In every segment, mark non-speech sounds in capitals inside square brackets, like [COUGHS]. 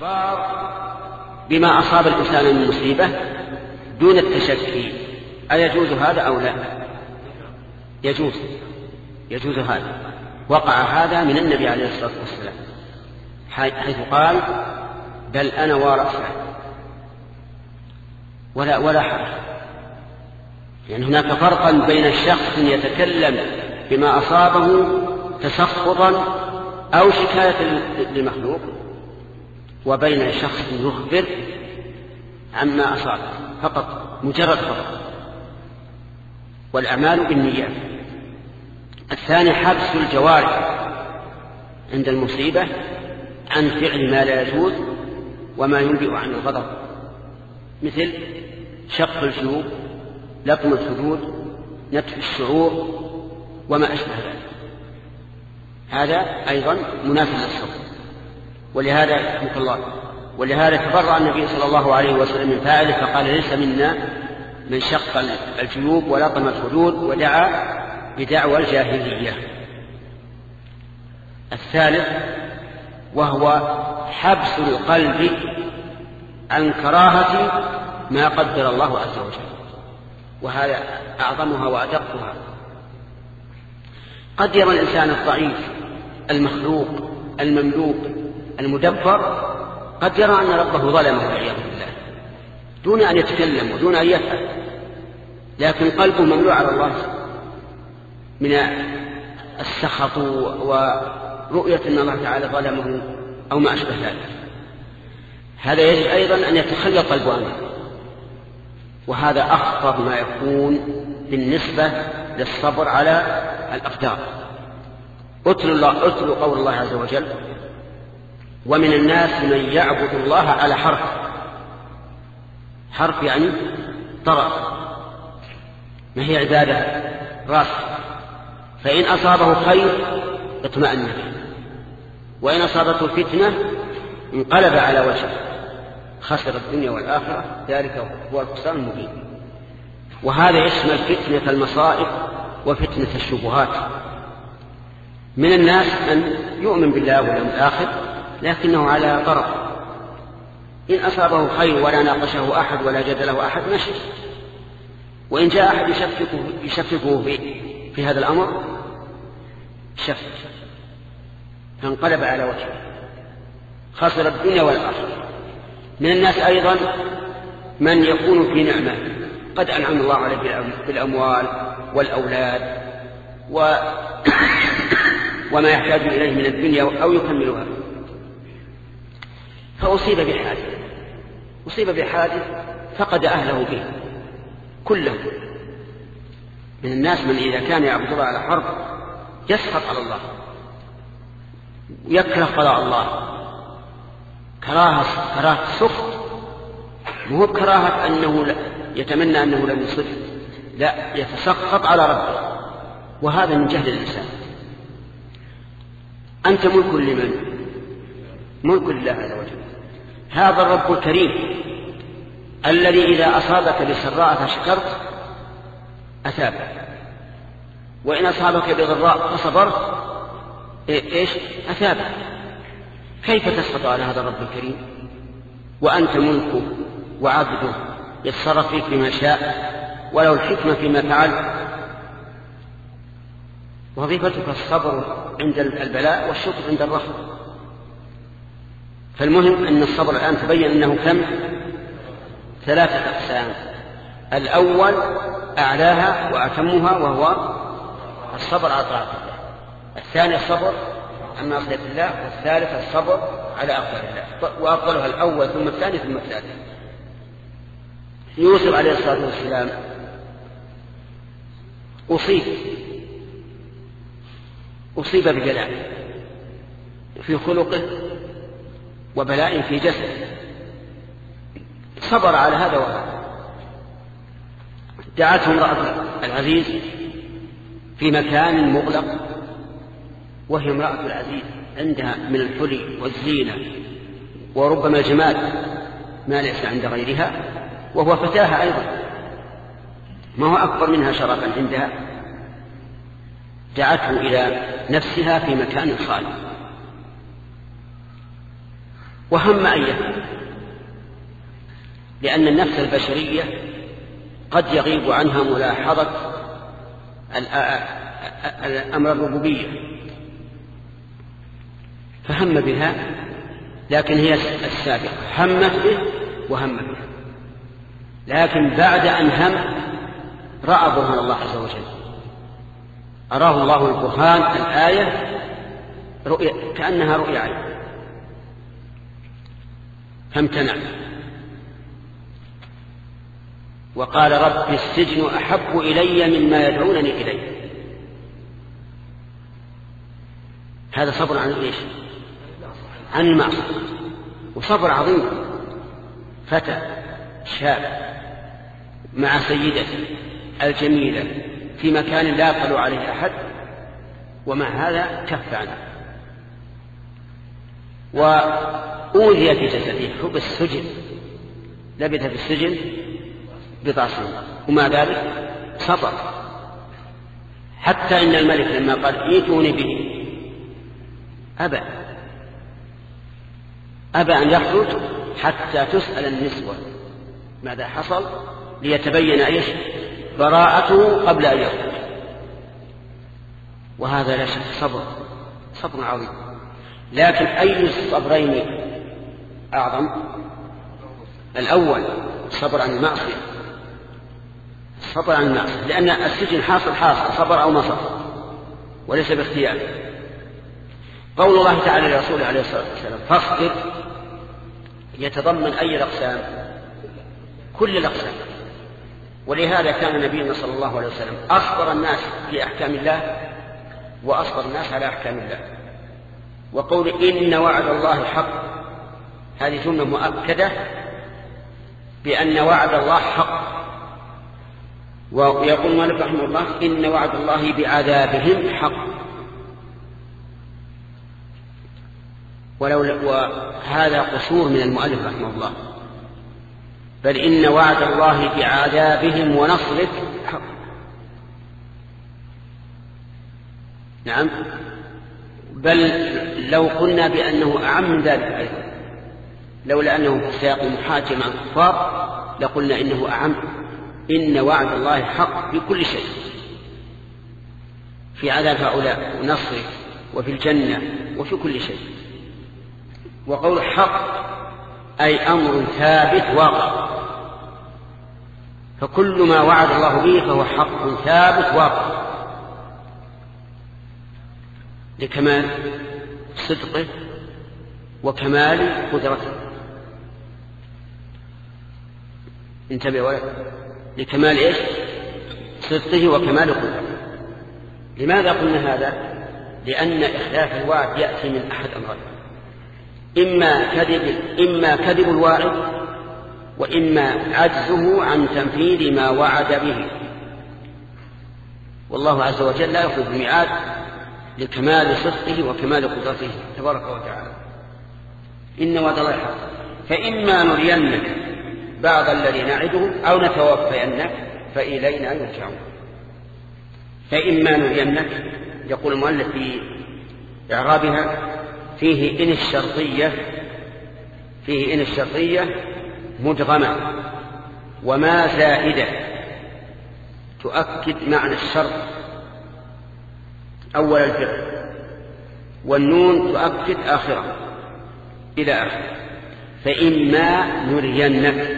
الإخبار بما أصاب الإنسان من مصيبة دون التشكي. أيجوز هذا أو لا؟ يجوز. يجوز هذا. وقع هذا من النبي عليه الصلاة والسلام حيث قال بل أنا وارثة. ولا ولا حرج. يعني هناك فرقا بين شخص يتكلم بما أصابه تسخطا أو شكاية لمخلوق وبين شخص يخبر عما أصابه. فقط مجرد فقط. والأعمال بالنيات. الثاني حبس الجوارح عند المصيبة عن فعل ما لا يجوز وما ينبئ عن الغضب. مثل شق الجيوب لطم الخدود نتف الشعور وما أشبه ذلك. هذا أيضا مناسب للصبر. ولهذا رحمه الله ولهذا تبرأ النبي صلى الله عليه وسلم من فاعله فقال ليس منا من شق الجيوب ولطم الخدود ودعا بدعوى الجاهلية. الثالث وهو حبس القلب عن كراهة ما قدر الله عز وجل. وهذا أعظمها وأدقها. قد يرى الإنسان الضعيف المخلوق المملوك المدبر قد يرى أن ربه ظلمه والعياذ بالله. دون أن يتكلم ودون أن يفعل. لكن قلبه مملوء على الله من السخط ورؤية أن الله تعالى ظلمه أو ما أشبه ذلك. هذا يجب أيضا أن يتخلى قلبه عنه وهذا أخطر ما يكون بالنسبة للصبر على الأقدار. اتلوا قول الله عز وجل ومن الناس من يعبد الله على حرف. حرف يعني طرف. ما هي عبادة؟ راس. فإن أصابه خير اطمأن. وإن أصابته فتنة انقلب على وجهه. خسر الدنيا والآخرة. ذلك هو الخسران المبين. وهذا يشمل فتنة المصائب وفتنة الشبهات. من الناس من يؤمن بالله واليوم الآخر لكنه على طرف. إن أصابه خير ولا ناقشه أحد ولا جدله أحد مشي. وإن جاء أحد يشككه, يشككه في, في هذا الأمر شك فانقلب على وجهه. خسر الدنيا والآخرة. من الناس أيضا من يكون في نعمة. قد أنعم الله عليه بالأموال والأولاد و [COUGHS] وما يحتاج إليه من الدنيا أو يكملها. فأصيب بحادث. أصيب بحادث فقد أهله به. كله من الناس من إذا كان يعبد الله على حرب يسخط على الله. يكره قضاء الله. كراهة كراهة سخط. مو كراهة أنه يتمنى أنه لم يصف لا يتسخط على ربه. وهذا من جهل الإنسان. أنت ملك لمن؟ ملك لله عز وجل. هذا الرب الكريم الذي إذا أصابك بسراء فشكرت أثابك وإن أصابك بضراء فصبرت إيش؟ أثابك كيف تسقط على هذا الرب الكريم؟ وأنت ملكه وعبده يتصرف فيك بما شاء ولو الحكمة فيما فعل وظيفتك الصبر عند البلاء والشكر عند الرحمة. فالمهم أن الصبر الآن تبين أنه كم؟ ثلاثة أقسام. الأول أعلاها وأتمها وهو الصبر على طاعة الله. الثاني الصبر عن معصية الله والثالث الصبر على أقدار الله. وأفضلها الأول ثم الثاني ثم الثالث. يوسف عليه الصلاة والسلام أصيب. أصيب ببلاء في خلقه وبلاء في جسده صبر على هذا وهذا. دعته امرأة العزيز في مكان مغلق وهي امرأة العزيز عندها من الحلي والزينة وربما الجمال ما ليس عند غيرها وهو فتاها أيضا. ما هو أكبر منها شرفا عندها. دعته إلى نفسها في مكان خالي. وهم أن يفعل لأن النفس البشرية قد يغيب عنها ملاحظة أمر الربوبية. فهم بها لكن هي السابقة. همت به وهم به لكن بعد أن هم رأى برهان الله عز وجل. أراه الله البرهان الآية رؤية كأنها رؤيا عين. فامتنع. وقال رب السجن أحب إلي مما يدعونني إليه. هذا صبر عن إيش؟ عن المعصية. وصبر عظيم. فتى شاب مع سيدته الجميلة في مكان لا يطلع عليه أحد. ومع هذا كف عنه. وأوذي في جسده حبس سجن لبث في السجن بضع سنين ومع ذلك صبر حتى إن الملك لما قال ائتوني به أبى. أبى أن يخرج حتى تسأل النسوة ماذا حصل ليتبين إيش براءته قبل أن يخرج. وهذا لا شك صبر. صبر عظيم. لكن أي الصبرين أعظم؟ الأول الصبر عن المعصية. الصبر عن المعصية لأن السجن حاصل حاصل صبر أو ما صبر وليس باختيار. قول الله تعالى لرسوله عليه الصلاة والسلام فاصبر يتضمن أي الأقسام؟ كل الأقسام. ولهذا كان نبينا صلى الله عليه وسلم أصبر الناس في أحكام الله وأصبر الناس على أحكام الله. وقول إن وعد الله حق هذه جملة مؤكدة بأن وعد الله حق. ويقول مالك رحمه الله إن وعد الله بعذابهم حق. ولو وهذا قصور من المؤلف رحمه الله. بل إن وعد الله بعذابهم ونصره حق. نعم. بل لو قلنا بأنه أعم من ذلك أيضا. لولا أنه في سياق المحاجة مع الكفار لقلنا إنه أعم. إن وعد الله حق بكل شيء. في عذاب هؤلاء ونصره وفي الجنة وفي كل شيء. وقول حق أي أمر ثابت واقع. فكل ما وعد الله به فهو حق ثابت واقع. لكمال صدقه وكمال قدرته. انتبه لكمال إيش؟ صدقه وكمال قدرته. لماذا قلنا هذا؟ لأن إخلاف الوعد يأتي من أحد أمرين. إما كذب إما كذب الواعد وإما عجزه عن تنفيذ ما وعد به. والله عز وجل لا يخلف الميعاد لكمال صدقه وكمال قدرته تبارك وتعالى. إن وعد الله حق. فإما نرينك بعض الذي نعدهم أو نتوفينك فإلينا يرجعون. فإما نرينك يقول المؤلف في إعرابها فيه إن الشرطية فيه إن الشرطية مدغمة وما زائدة. تؤكد معنى الشرط. أول الفعل. والنون تؤكد آخره. إلى آخره. فإما نرينك.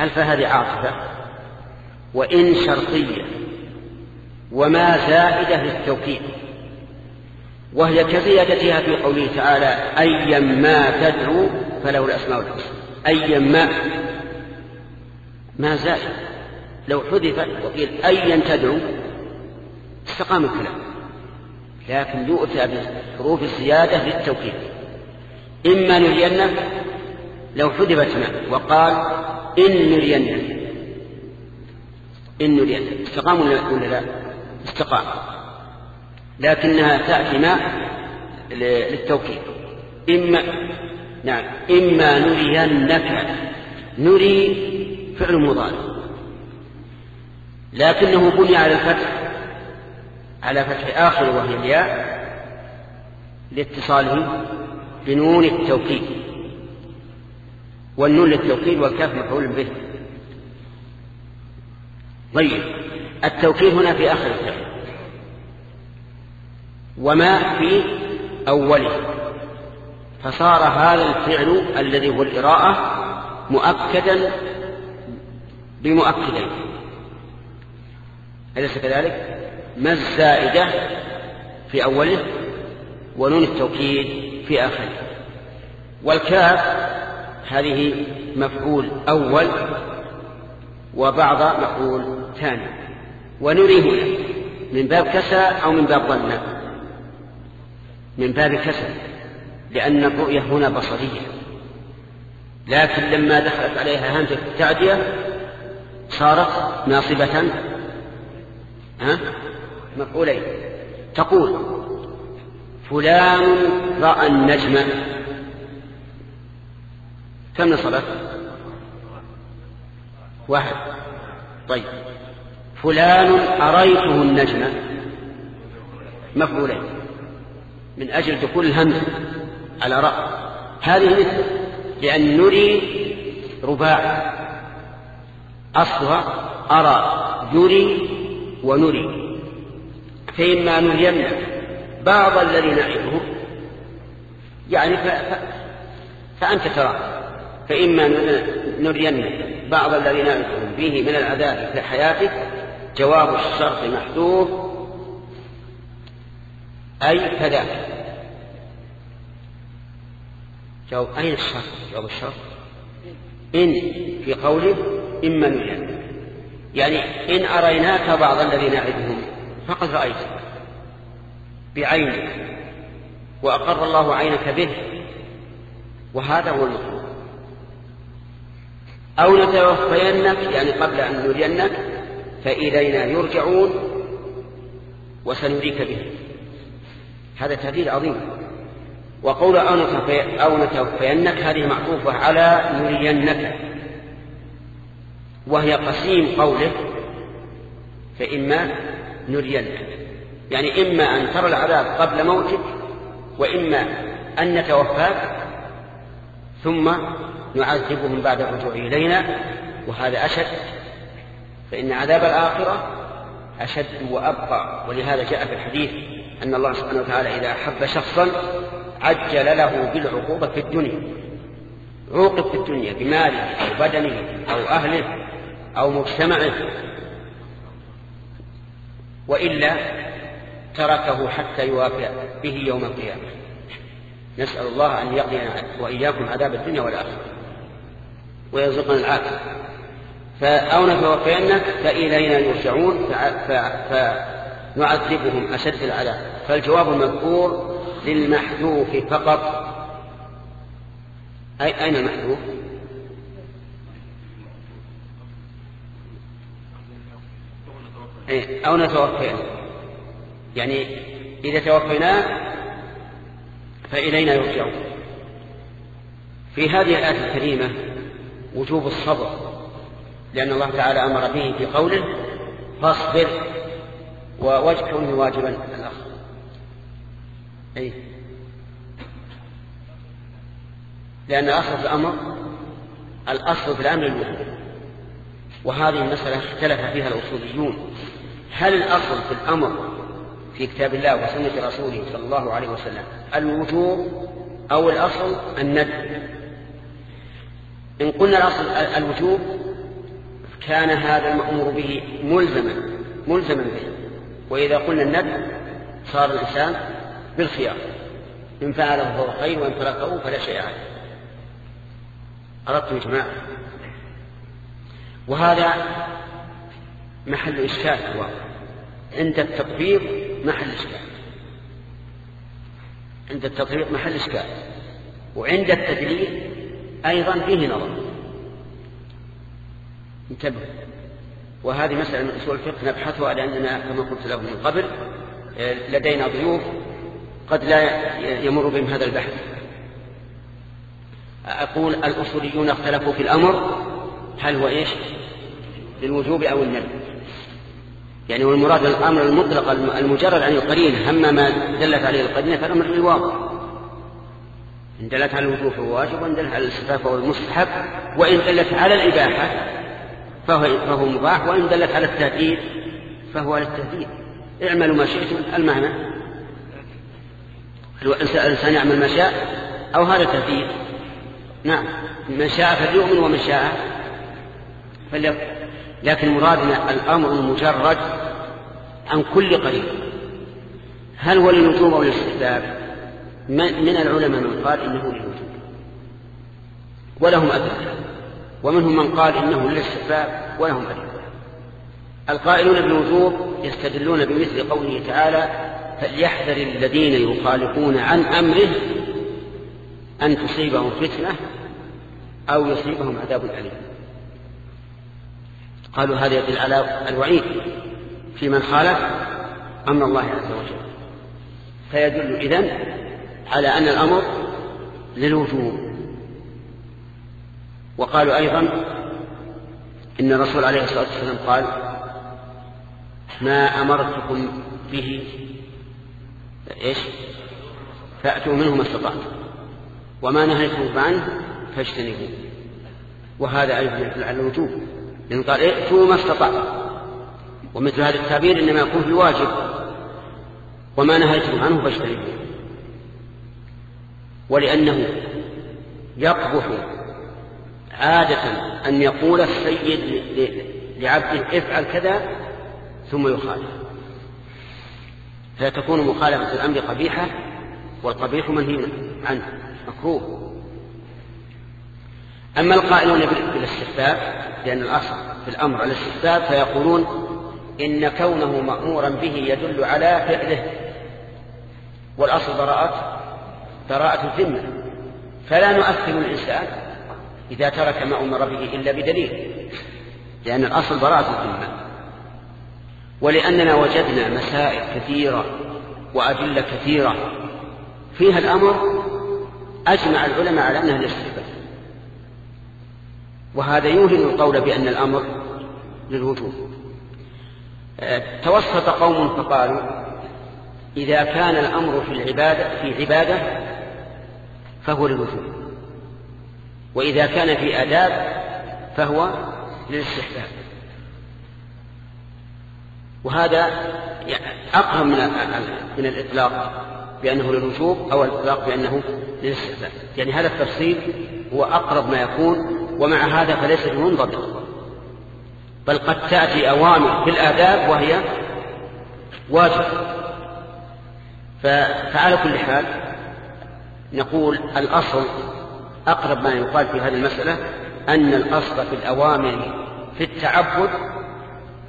ألف هذه عاطفة. وإن شرطية وما زائدة للتوكيد. وهي كزيادتها في قوله تعالى أيا ما تدعو فله الأسماء الحسنى. أيا ما ما زال لو حذفت وقيل أيا تدعو استقام الكلام. لكن يؤتى بحروف الزيادة للتوكيد. إما نرينك لو حذفت ما وقال إن نرينك إن نرينك استقام ولا لا؟ استقام. لكنها تأتي ما؟ للتوكيد. إما نعم. إما نرينك. نري فعل مضارع. لكنه بني على الفتح. على فتح آخر وهي الياء. لاتصاله بنون التوكيد. والنون للتوكيد والكاف مفعول به. طيب التوكيد هنا في آخر الفعل وما في أوله. فصار هذا الفعل الذي هو الإراءة مؤكدا بمؤكدين. أليس كذلك؟ ما الزائدة في أوله ونون التوكيد في آخره؟ والكاف هذه مفعول أول وبعض مفعول ثاني. ونريه من باب كسى أو من باب ظن. من باب كسى لأن الرؤية هنا بصرية. لكن لما دخلت عليها همزة التعدية صارت ناصبة ها مفعولين. تقول فلان رأى النجم. كم نصبت واحد. طيب. فلان أريته النجم مفعولين من أجل دخول الهمزة على رأى هذه مثل. لأن نري رباع. أصلها أرى. يري ونري. فإما نرينك بعض الذي نعده يعني ف... ف... فأنت ترى فإما نرينك بعض الذي نعدهم به من العذاب في حياتك جواب الشرط محذوف أي كذلك جواب أين الشرط؟ جواب الشرط. إن في قوله إما نرينك يعني إن أريناك بعض الذي نعدهم فقد رأيت بعينك وأقر الله عينك به وهذا هو المطلوب أو نتوفينك يعني قبل أن نرينك فإلينا يرجعون وسنريك به هذا تهديد عظيم. وقول أو نتوفينك هذه معطوفة على نرينك. وهي قسيم قوله فإما نرينك. يعني إما أن ترى العذاب قبل موتك وإما أن نتوفاك ثم نعذبهم بعد الرجوع إلينا وهذا أشد. فإن عذاب الآخرة أشد وأبقى. ولهذا جاء في الحديث أن الله سبحانه وتعالى إذا أحب شخصا عجل له بالعقوبة في الدنيا. عوقب في الدنيا بماله أو بدنه أو أهله أو مجتمعه. وإلا تركه حتى يوافق به يوم القيامة. نسأل الله أن يقضي وإياكم عذاب الدنيا والآخرة ويرزقنا العافية. فأو نتوفينك فإلينا يرجعون فنعذبهم أشد العذاب. فالجواب المذكور للمحذوف فقط. أي أين المحذوف؟ إيه، أو نتوفينه يعني إذا توفيناه فإلينا يرجعون. في هذه الآية الكريمة وجوب الصبر لأن الله تعالى أمر به في قوله فاصبر ووجه كونه واجبا الأخ أي. لأن أصل في الأمر الأصل في الأمر الوجوب وهذه المسألة اختلف فيها الأصوليون. هل الأصل في الأمر في كتاب الله وسنة رسوله صلى الله عليه وسلم الوجوب أو الأصل الندب. إن قلنا الأصل الوجوب كان هذا المأمور به ملزما ملزما به. وإذا قلنا الندب صار الإنسان بالخيار. إن فعله فهو خير وإن تركه فلا شيء عليه. أردت يا جماعة؟ وهذا محل إشكال في الواقع عند التطبيق محل إشكال. عند التطبيق محل إشكال. وعند التدليل أيضا فيه نظر. انتبه. وهذه مسألة من أصول الفقه نبحثها لأننا كما قلت له من قبل لدينا ضيوف قد لا يمر بهم هذا البحث. أقول الأصوليون اختلفوا في الأمر هل هو إيش؟ للوجوب أو الندب يعني والمراد الأمر المطلق المجرد عن القرينة أما ما دلت عليه القرينة فالأمر الواضح إن دلت على الوجوب فهو واجب وإن دلت على الاستحباب فهو المستحب وإن دلت على الإباحة فهو, فهو مباح وإن دلت على التهديد فهو على التهديد. اعملوا ما شئتم المعنى. الإنسان يعمل ما شاء أو هذا تهديد. نعم من شاء فليؤمن ومن شاء فليكفر. لكن مرادنا الأمر المجرد عن كل قريب. هل هو للوجوب أو للاستحباب؟ من العلماء من قال إنه للوجوب. ولهم أدلة. ومنهم من قال إنه للاستحباب ولهم أدلة. القائلون بالوجوب يستدلون بمثل قوله تعالى فليحذر الذين يخالفون عن أمره أن تصيبهم فتنة أو يصيبهم عذاب أليم. قالوا هذا يدل على الوعيد في من خالف أمر الله عز وجل. فيدل إذن على أن الأمر للوجوب. وقالوا أيضا إن الرسول عليه الصلاة والسلام قال ما أمرتكم به إيش؟ فأتوا منه ما استطعتم. وما نهيتكم عنه فاجتنبوه. وهذا أيضا يدل على الوجوب. لأنه قال ائتوا ما استطعتم ومثل هذا التعبير إنما يكون في واجب. وما نهيتم عنه فاجتنبوه. ولأنه يقبح عادة أن يقول السيد لعبده افعل كذا ثم يخالف. فتكون مخالفة الأمر قبيحة والقبيح منهي عنه مكروه. أما القائلون بالاستحباب لأن الأصل في الأمر الاستحباب فيقولون إن كونه مأمورا به يدل على فعله. والأصل براءة براءة الذمة. فلا نؤثر الإنسان إذا ترك ما أمر به إلا بدليل لأن الأصل براءة الذمة. ولأننا وجدنا مسائل كثيرة وأدلة كثيرة. فيها الأمر أجمع العلماء على أنها الاستحباب. وهذا يوهن القول بأن الأمر للوجوب. توسط قوم فقالوا إذا كان الأمر في العبادة في عبادة فهو للوجوب. وإذا كان في آداب فهو للاستحباب. وهذا أقرب من من الإطلاق بأنه للوجوب أو الإطلاق بأنه للاستحباب. يعني هذا التفصيل هو أقرب ما يكون ومع هذا فليس بمنضبط بل قد تأتي أوامر في الآداب وهي واجب. فعلى كل حال نقول الأصل أقرب ما يقال في هذه المسألة أن الأصل في الأوامر في التعبد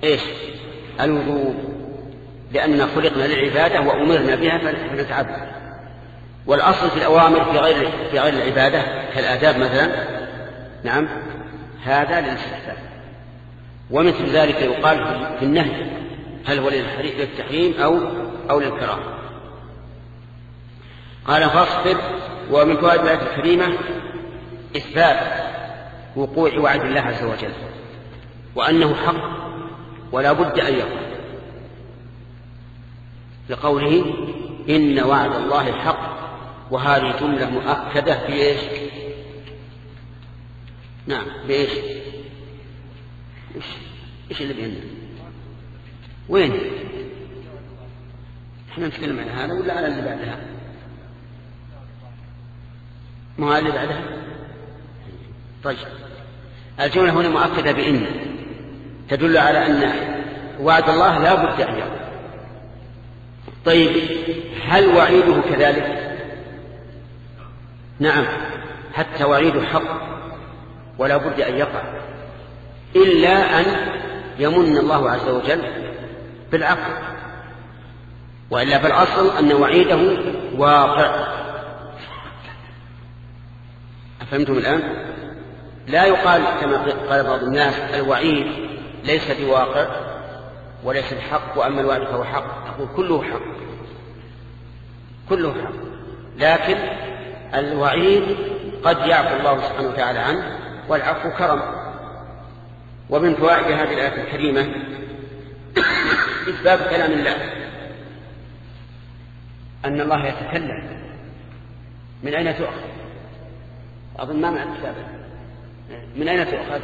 إيش؟ الوجوب لأننا خلقنا للعبادة وأمرنا بها فنتعبد. والأصل في الأوامر في غير في غير العبادة كالآداب مثلا نعم. هذا للاستحباب. ومثل ذلك يقال في النهي هل هو للتحريم أو أو للكراهة. قال فاصبر ومن فوائد الآية الكريمة إثبات وقوع وعد الله عز وجل وأنه حق ولا بد أن يقع. لقوله إن وعد الله حق وهذه جملة مؤكدة في إيش؟ نعم بإيش؟ إيش؟ اللي بيننا؟ وين؟ إحنا نتكلم عن هذا ولا على اللي بعدها؟ ما هو اللي بعدها؟ طيب. الجملة هنا مؤكدة بإن. تدل على أن وعد الله لا بد أن يقع. طيب هل وعيده كذلك؟ نعم حتى وعيده حق. ولا بد أن يقع إلا أن يمن الله عز وجل بالعقل وإلا فالأصل أن وعيده واقع. أفهمتم الآن؟ لا يقال كما قال بعض الناس الوعيد ليس بواقع وليس الحق وأما الوعد فهو حق. أقول كله حق كله حق. لكن الوعيد قد يعفو الله سبحانه وتعالى عنه والعفو كرم. ومن فوائد هذه الآية الكريمة إثبات كلام الله. أن الله يتكلم. من أين تؤخذ؟ أظن ما مع الكتاب من أين تؤخذ؟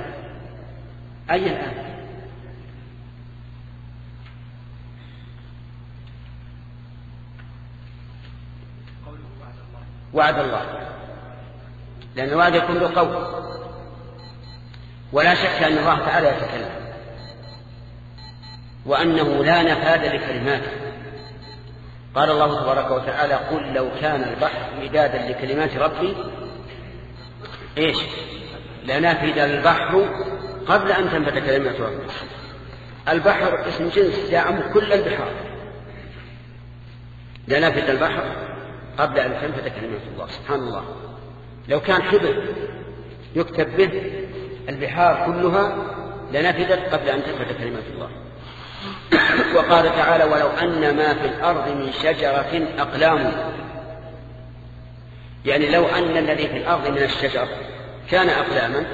أي الآن؟ وعد الله. لأن الوعد يكون له قول ولا شك أن الله تعالى يتكلم. وأنه لا نفاذ لكلماته. قال الله تبارك وتعالى قل لو كان البحر مدادا لكلمات ربي إيش؟ لنفد البحر قبل أن تنفد كلمات ربي البحر اسم جنس يعم كل البحار. لنفد البحر قبل أن تنفد كلمات الله سبحان الله. لو كان حبر يكتب به البحار كلها لنفدت قبل أن تنفد كلمات الله. وقال تعالى ولو أن ما في الأرض من شجرة أقلام. يعني لو أن الذي في الأرض من الشجر كان أقلاما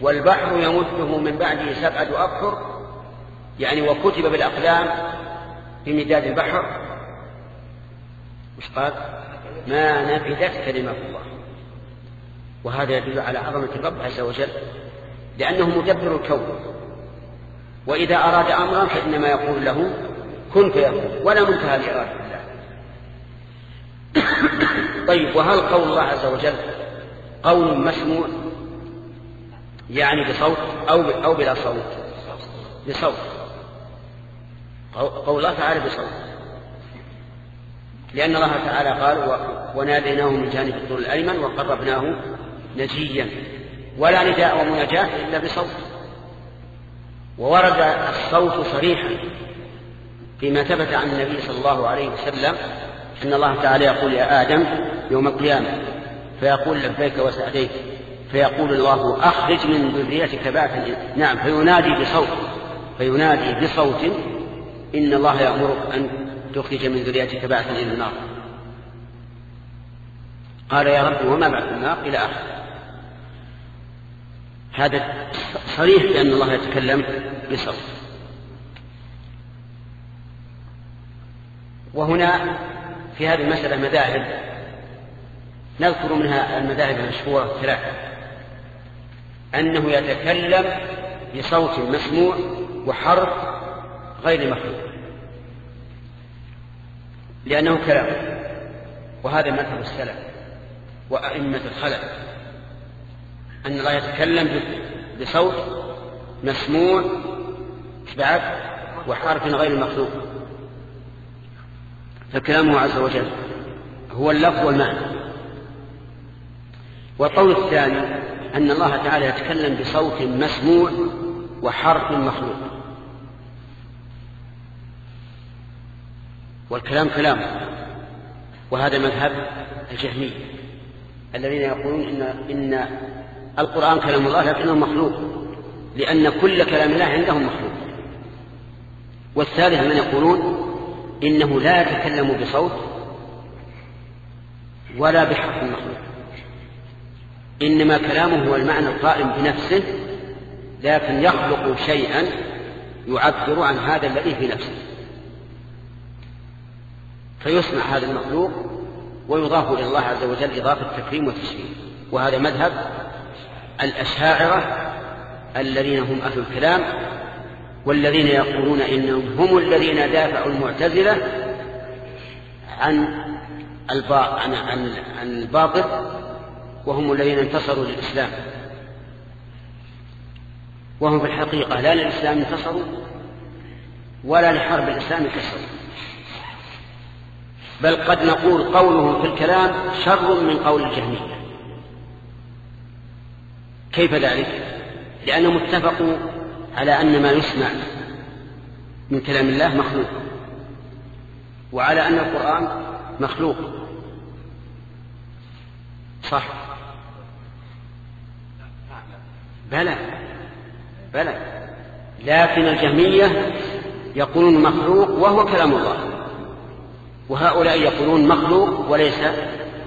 والبحر يمده من بعده سبعة أبحر يعني وكتب بالأقلام في مداد البحر مش قال؟ ما نفدت كلمة الله. وهذا يدل على عظمة الرب عز وجل لأنه مدبر الكون. وإذا أراد أمرا فإنما يقول له كن فيكون. ولا منتهى لإرادة الله [COUGHS] طيب وهل قول الله عز وجل قول مسموع؟ يعني بصوت أو أو بلا صوت؟ بصوت. قول الله تعالى بصوت. لأن الله تعالى قال وناديناه من جانب الطول الأيمن وقربناه نجيا ولا نداء ومناجاة إلا بصوت. وورد الصوت صريحا فيما ثبت عن النبي صلى الله عليه وسلم أن الله تعالى يقول يا آدم يوم القيامة فيقول لبيك وسعديك فيقول الله أخرج من ذريتك بعثا نعم فينادي بصوت فينادي بصوت إن الله يأمرك أن تخرج من ذريتك بعثا إلى النار. قال يا رب وما بعث النار إلى آخره هذا صريح بأن الله يتكلم بصوت. وهنا في هذه المسألة مذاهب. نذكر منها المذاهب المشهورة ثلاثة. أنه يتكلم بصوت مسموع وحرف غير مخلوق. لأنه كلام. وهذا مذهب السلف وأئمة الخلف. أن الله يتكلم بصوت مسموع بعد وحرف غير مخلوق. فكلامه عز وجل هو اللفظ والمعنى. والقول الثاني أن الله تعالى يتكلم بصوت مسموع وحرف مخلوق. والكلام كلام. وهذا مذهب الجهمية. الذين يقولون إن, إن القرآن كلام الله لكنه مخلوق لأن كل كلام الله عندهم مخلوق. والثالث من يقولون إنه لا يتكلم بصوت ولا بحرف مخلوق. إنما كلامه هو المعنى القائم بنفسه لكن يخلق شيئا يعبر عن هذا الذي في نفسه. فيسمع هذا المخلوق ويضاف إلى الله عز وجل إضافة تكريم وتشريف وهذا مذهب الأشاعرة الذين هم أهل الكلام والذين يقولون إنهم هم الذين دافعوا المعتزلة عن عن الباطل وهم الذين انتصروا للإسلام. وهم في الحقيقة لا للإسلام انتصروا ولا لحرب الإسلام كسروا بل قد نقول قولهم في الكلام شر من قول الجهمية. كيف ذلك؟ لأنهم اتفقوا على أن ما يسمع من كلام الله مخلوق وعلى أن القرآن مخلوق. صح. بلى بلى. لكن الجهمية يقولون مخلوق وهو كلام الله. وهؤلاء يقولون مخلوق وليس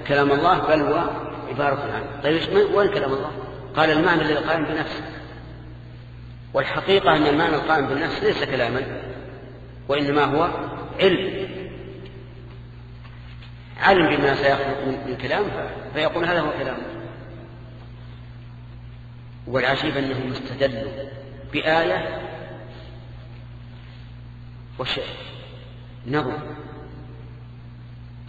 كلام الله بل هو عبارة عنه طيب وين كلام الله؟ قال المعنى الذي قائم بنفسه. والحقيقة أن المعنى القائم بالنفس ليس كلاما وإنما هو علم. علم بما سيخلق من كلام فيقول هذا هو كلام والعجيب أنهم استدلوا بآية وشيء نظر.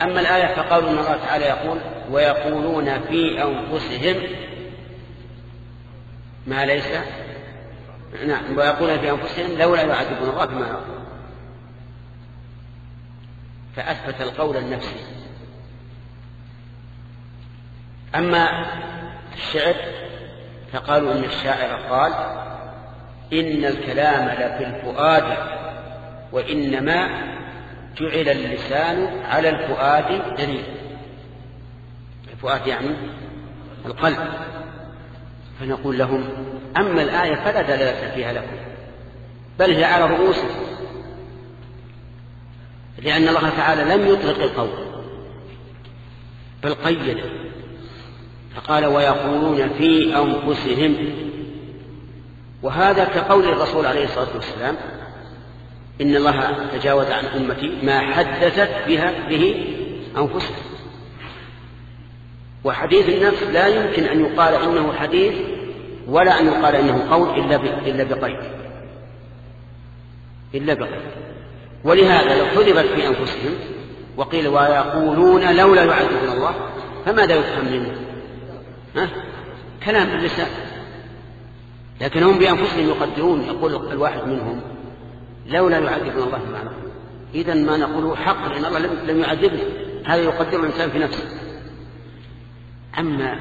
أما الآية فقالوا أن الله تعالى يقول ويقولون في أنفسهم ما ليس؟ نعم ويقولون في أنفسهم لولا يعذبون الله بما يقول. فأثبت القول النفسي. أما الشعر فقالوا إن الشاعر قال إن الكلام لفي الفؤاد وإنما جعل اللسان على الفؤاد دليل. الفؤاد يعني القلب. فنقول لهم أما الآية فلا دلالة فيها لكم بل هي على رؤوسكم. لأن الله تعالى لم يطلق القول بل قيد فقال ويقولون في أنفسهم وهذا كقول الرسول عليه الصلاة والسلام إن الله تجاوز عن أمتي ما حدثت بها به أنفسها وحديث النفس لا يمكن أن يقال إنه حديث ولا أن يقال إنه قول إلا إلا بقيد. إلا بقيد. ولهذا لو حذفت في أنفسهم وقيل ويقولون لولا يعذبنا الله فماذا يفهم منه؟ ها؟ كلام باللسان لكن هم بأنفسهم يقدرون يقول الواحد منهم لولا يعذبنا الله ما نقول. إذا ما نقوله حق لأن الله لم يعذبنا. هذا يقدر الإنسان في نفسه. أما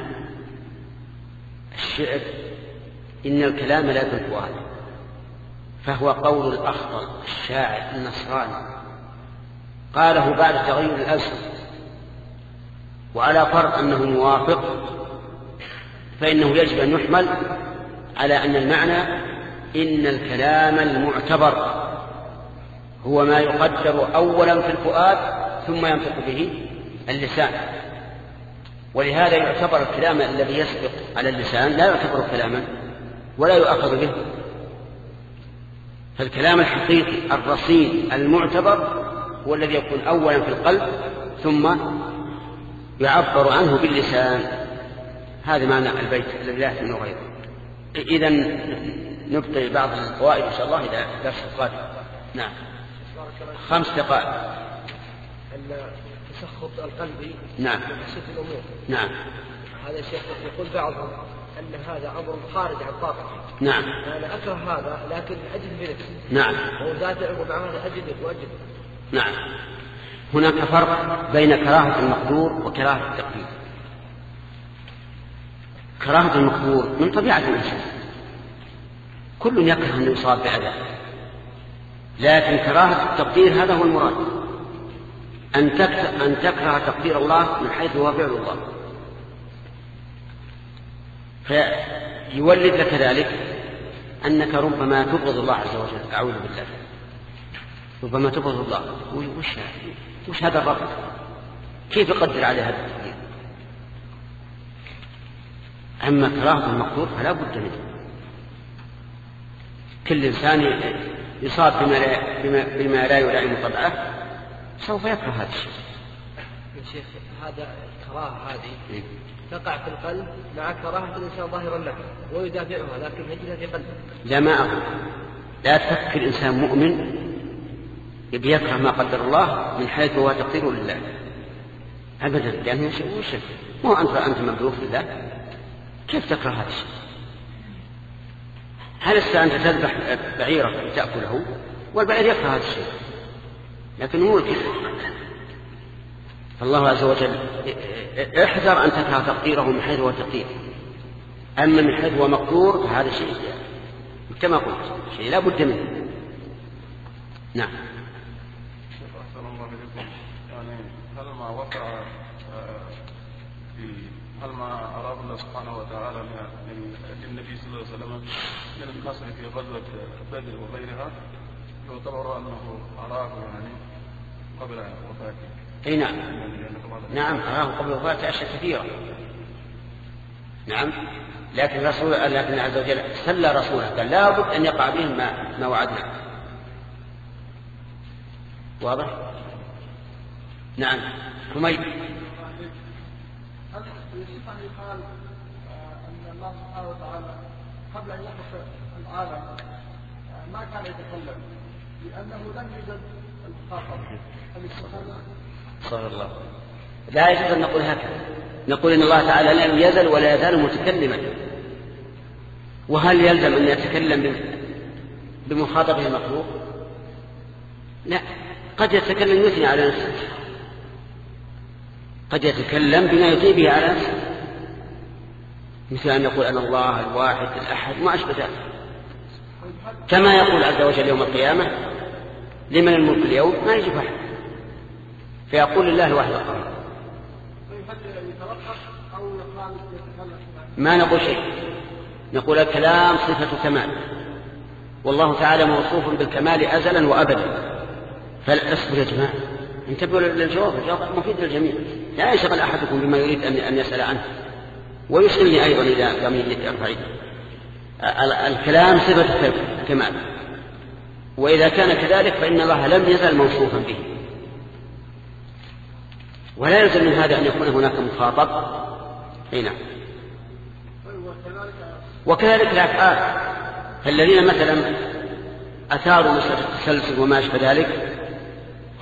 الشعر إن الكلام لا بالفؤاد فهو قول الأخطل الشاعر النصراني. قاله بعد تغير الألسن وعلى فرض أنه موافق فإنه يجب أن يحمل على أن المعنى إن الكلام المعتبر هو ما يقدر أولا في الفؤاد ثم ينطق به اللسان. ولهذا يعتبر الكلام الذي يسبق على اللسان لا يعتبر كلاما. ولا يؤخذ به. فالكلام الحقيقي الرصين المعتبر هو الذي يكون أولا في القلب ثم يعبر عنه باللسان. هذا معنى البيت الذي لا يحتمل غيره. إذا نبقي بعض الفوائد إن شاء الله إلى درس القادم نعم. خمس دقائق. التسخط القلبي نعم. من الأمور. نعم. هذا الشيخ يقول بعضهم أن هذا أمر خارج عن طاقتي نعم. أنا أكره هذا لكن أجد بنفسي نعم. هو ذات ومع هذا أجد وأجد. نعم. هناك فرق بين كراهة المقدور وكراهة التقدير. كراهة المقدور من طبيعة الإنسان. كل يكره أن يصاب بعذاب لكن كراهة التقدير هذا هو المراد. أن أن تكره تقدير الله من حيث هو فعل الله. فيولد لك ذلك أنك ربما تبغض الله عز وجل. أعوذ بالله. ربما تبغض الله. وش وش هذا؟ الرب كيف يقدر عليه هذا التقدير؟ أما كراهة المقدور فلا بد منه. كل إنسان يصاب بما لا, بما لا يلائم طبعه سوف يكره هذا الشيء. يا شيخ هذا الكراهة هذه. إيه؟ تقع في القلب مع كراهة الإنسان ظاهرا له ويدافعها لكن يجدها في قلبه لا ما أقول. لا تفكر إنسان مؤمن يبي يكره ما قدر الله من حيث هو تقدير لله. أبدا. لأنه شيء وش مو أنت أنت مملوك لله كيف تكره هذا الشيء؟ هل أنت تذبح بعيرك لتأكله والبعير يكره هذا الشيء. لكن هو كذا فالله عز وجل احذر أن تكره تقديره من حيث هو تقدير. أما من حيث هو مقدور فهذا شيء كما قلت شيء لا بد منه. نعم. هل ما وقع في هل ما أراد الله سبحانه وتعالى من النبي صلى الله عليه وسلم من النصر في غزوة بدر وغيرها يعتبر أنه أراه يعني قبل وفاته. أي نعم. نعم أراه قبل وفاته أشياء كثيرة. نعم. لكن رسول لكن عز وجل سلى رسوله قال لابد أن يقع بهم ما, ما وعدنا. واضح؟ نعم. حميد. يقال أن الله سبحانه وتعالى قبل أن يخلق العالم ما كان يتكلم؟ لأنه لم يوجد المخاطب صلى الله لا يجوز أن نقول هكذا. نقول إن الله تعالى لم يزل ولا يزال متكلما. وهل يلزم أن يتكلم بمخاطبه المخلوق؟ لا. قد يتكلم يثني على نفسه. قد يتكلم بما يطيب به على نفسه. مثل أن يقول أنا الله الواحد الأحد ما أشبه ذلك. كما يقول عز وجل يوم القيامة لمن الملك اليوم؟ ما يجب أحد. فيقول لله الواحد القهار ما نقول شيء. نقول الكلام صفة كمال. والله تعالى موصوف بالكمال أزلا وأبدا. فاصبر يا جماعة. انتبهوا للجواب. الجواب مفيد للجميع. لا يشغل أحدكم بما يريد أن يسأل عنه. ويسألني أيضا إذا قام يرفع الكلام صفة الكمال وإذا كان كذلك فإن الله لم يزل موصوفا به. ولا يلزم من هذا أن يكون هناك مخاطب. أي نعم. وكذلك الأفعال. فالذين مثلا أثاروا مسألة التسلسل وما أشبه ذلك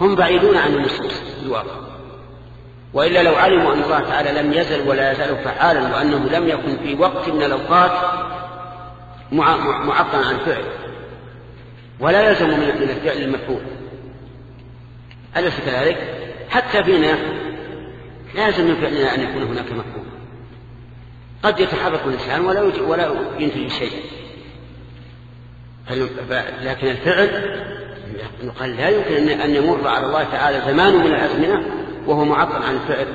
هم بعيدون عن النصوص الواقع. وإلا لو علموا أن الله تعالى لم يزل ولا يزال فعالا وأنه لم يكن في وقت من الأوقات معطلا عن فعل. ولا يلزم من الفعل المفعول. أليس كذلك؟ حتى فينا لازم من فعلنا أن يكون هناك مفعول قد يتحرك الإنسان ولا ولا ينتج شيء. لكن الفعل قال لا يمكن أن يمر على الله تعالى زمان من الأزمنة وهو معطل عن الفعل.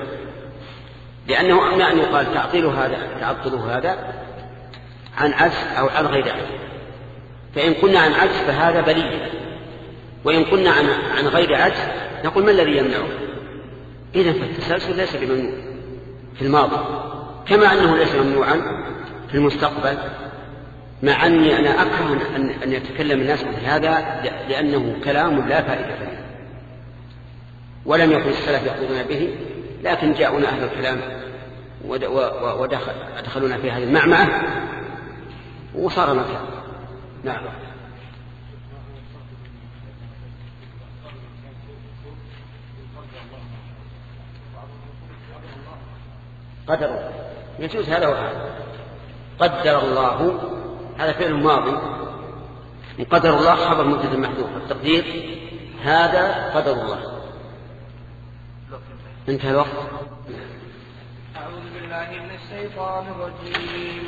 لأنه أما أن يقال تعطيل هذا تعطل هذا عن عجز أو عن غير عجز. فإن قلنا عن عجز فهذا بلي وإن قلنا عن عن غير عجز نقول ما الذي يمنعه؟ إذا فالتسلسل ليس بممنوع في الماضي كما أنه ليس ممنوعا في المستقبل مع أني أنا أكره أن, يتكلم الناس مثل هذا لأنه كلام لا فائدة فيه. ولم يكن السلف يقولون به لكن جاءونا أهل الكلام ودخلونا في هذه المعمعة وصار مكان نعم. قدر يجوز هذا وهذا. قدر الله هذا فعل ماضي. قدر الله خبر مبتدا محذوف. التقدير هذا قدر الله. انتهى الوقت. أعوذ بالله من الشيطان الرجيم.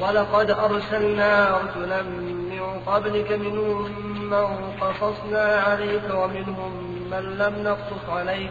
ولقد أرسلنا رسلا من قبلك منهم من قصصنا عليك ومنهم من لم نقصص عليك.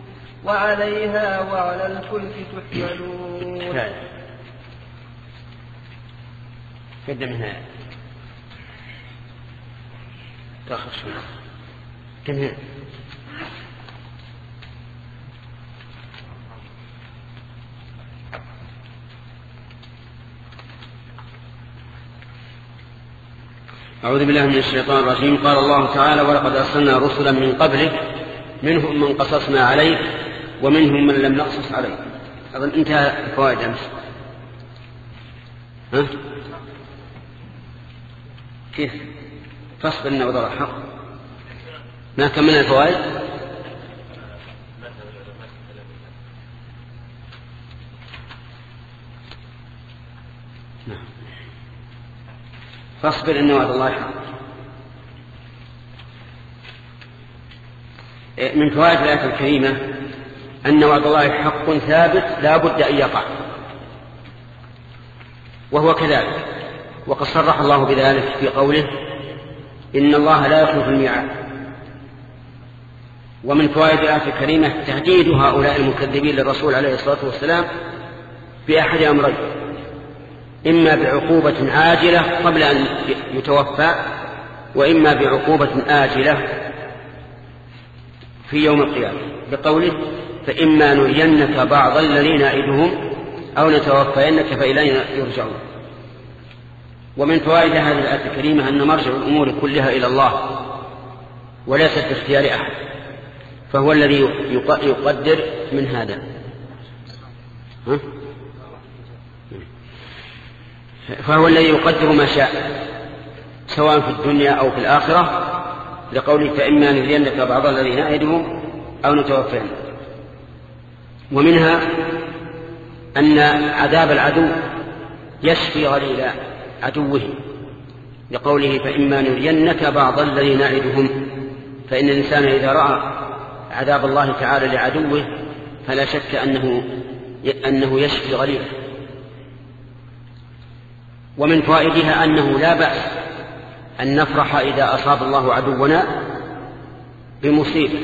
وعليها وعلى الفلك تحملون. قدم هنا. هنا. أعوذ بالله من الشيطان الرجيم. قال الله تعالى ولقد أرسلنا رسلا من قبلك منهم من قصصنا عليك ومنهم من لم نقصص عليك أظن انتهى الفوائد أمس. ها؟ كيف؟ فاصبر إن وضع الحق. ما كملنا الفوائد؟ نعم. فاصبر إن وعد الله حق من فوائد الآية الكريمة أن وعد الله حق ثابت لا بد أن يقع. وهو كذلك. وقد صرح الله بذلك في قوله إن الله لا يخلف الميعاد. ومن فوائد الآية الكريمة تهديد هؤلاء المكذبين للرسول عليه الصلاة والسلام بأحد أمرين إما بعقوبة عاجلة قبل أن يتوفى وإما بعقوبة آجلة في يوم القيامة. بقوله فإما نرينك بعض الذين نعدهم أو نتوفينك فإلينا يرجعون. ومن فوائد هذه الآية الكريمة أن مرجع الأمور كلها إلى الله وليست باختيار أحد فهو الذي يقدر من هذا. ها؟ فهو الذي يقدر ما شاء سواء في الدنيا أو في الآخرة لقوله فإما نرينك بعض الذين نعدهم أو نتوفينك. ومنها أن عذاب العدو يشفي غليل عدوه. لقوله فإما نرينك بعض الذي نعدهم فإن الإنسان إذا رأى عذاب الله تعالى لعدوه فلا شك أنه أنه يشفي غليله. ومن فوائدها أنه لا بأس أن نفرح إذا أصاب الله عدونا بمصيبة.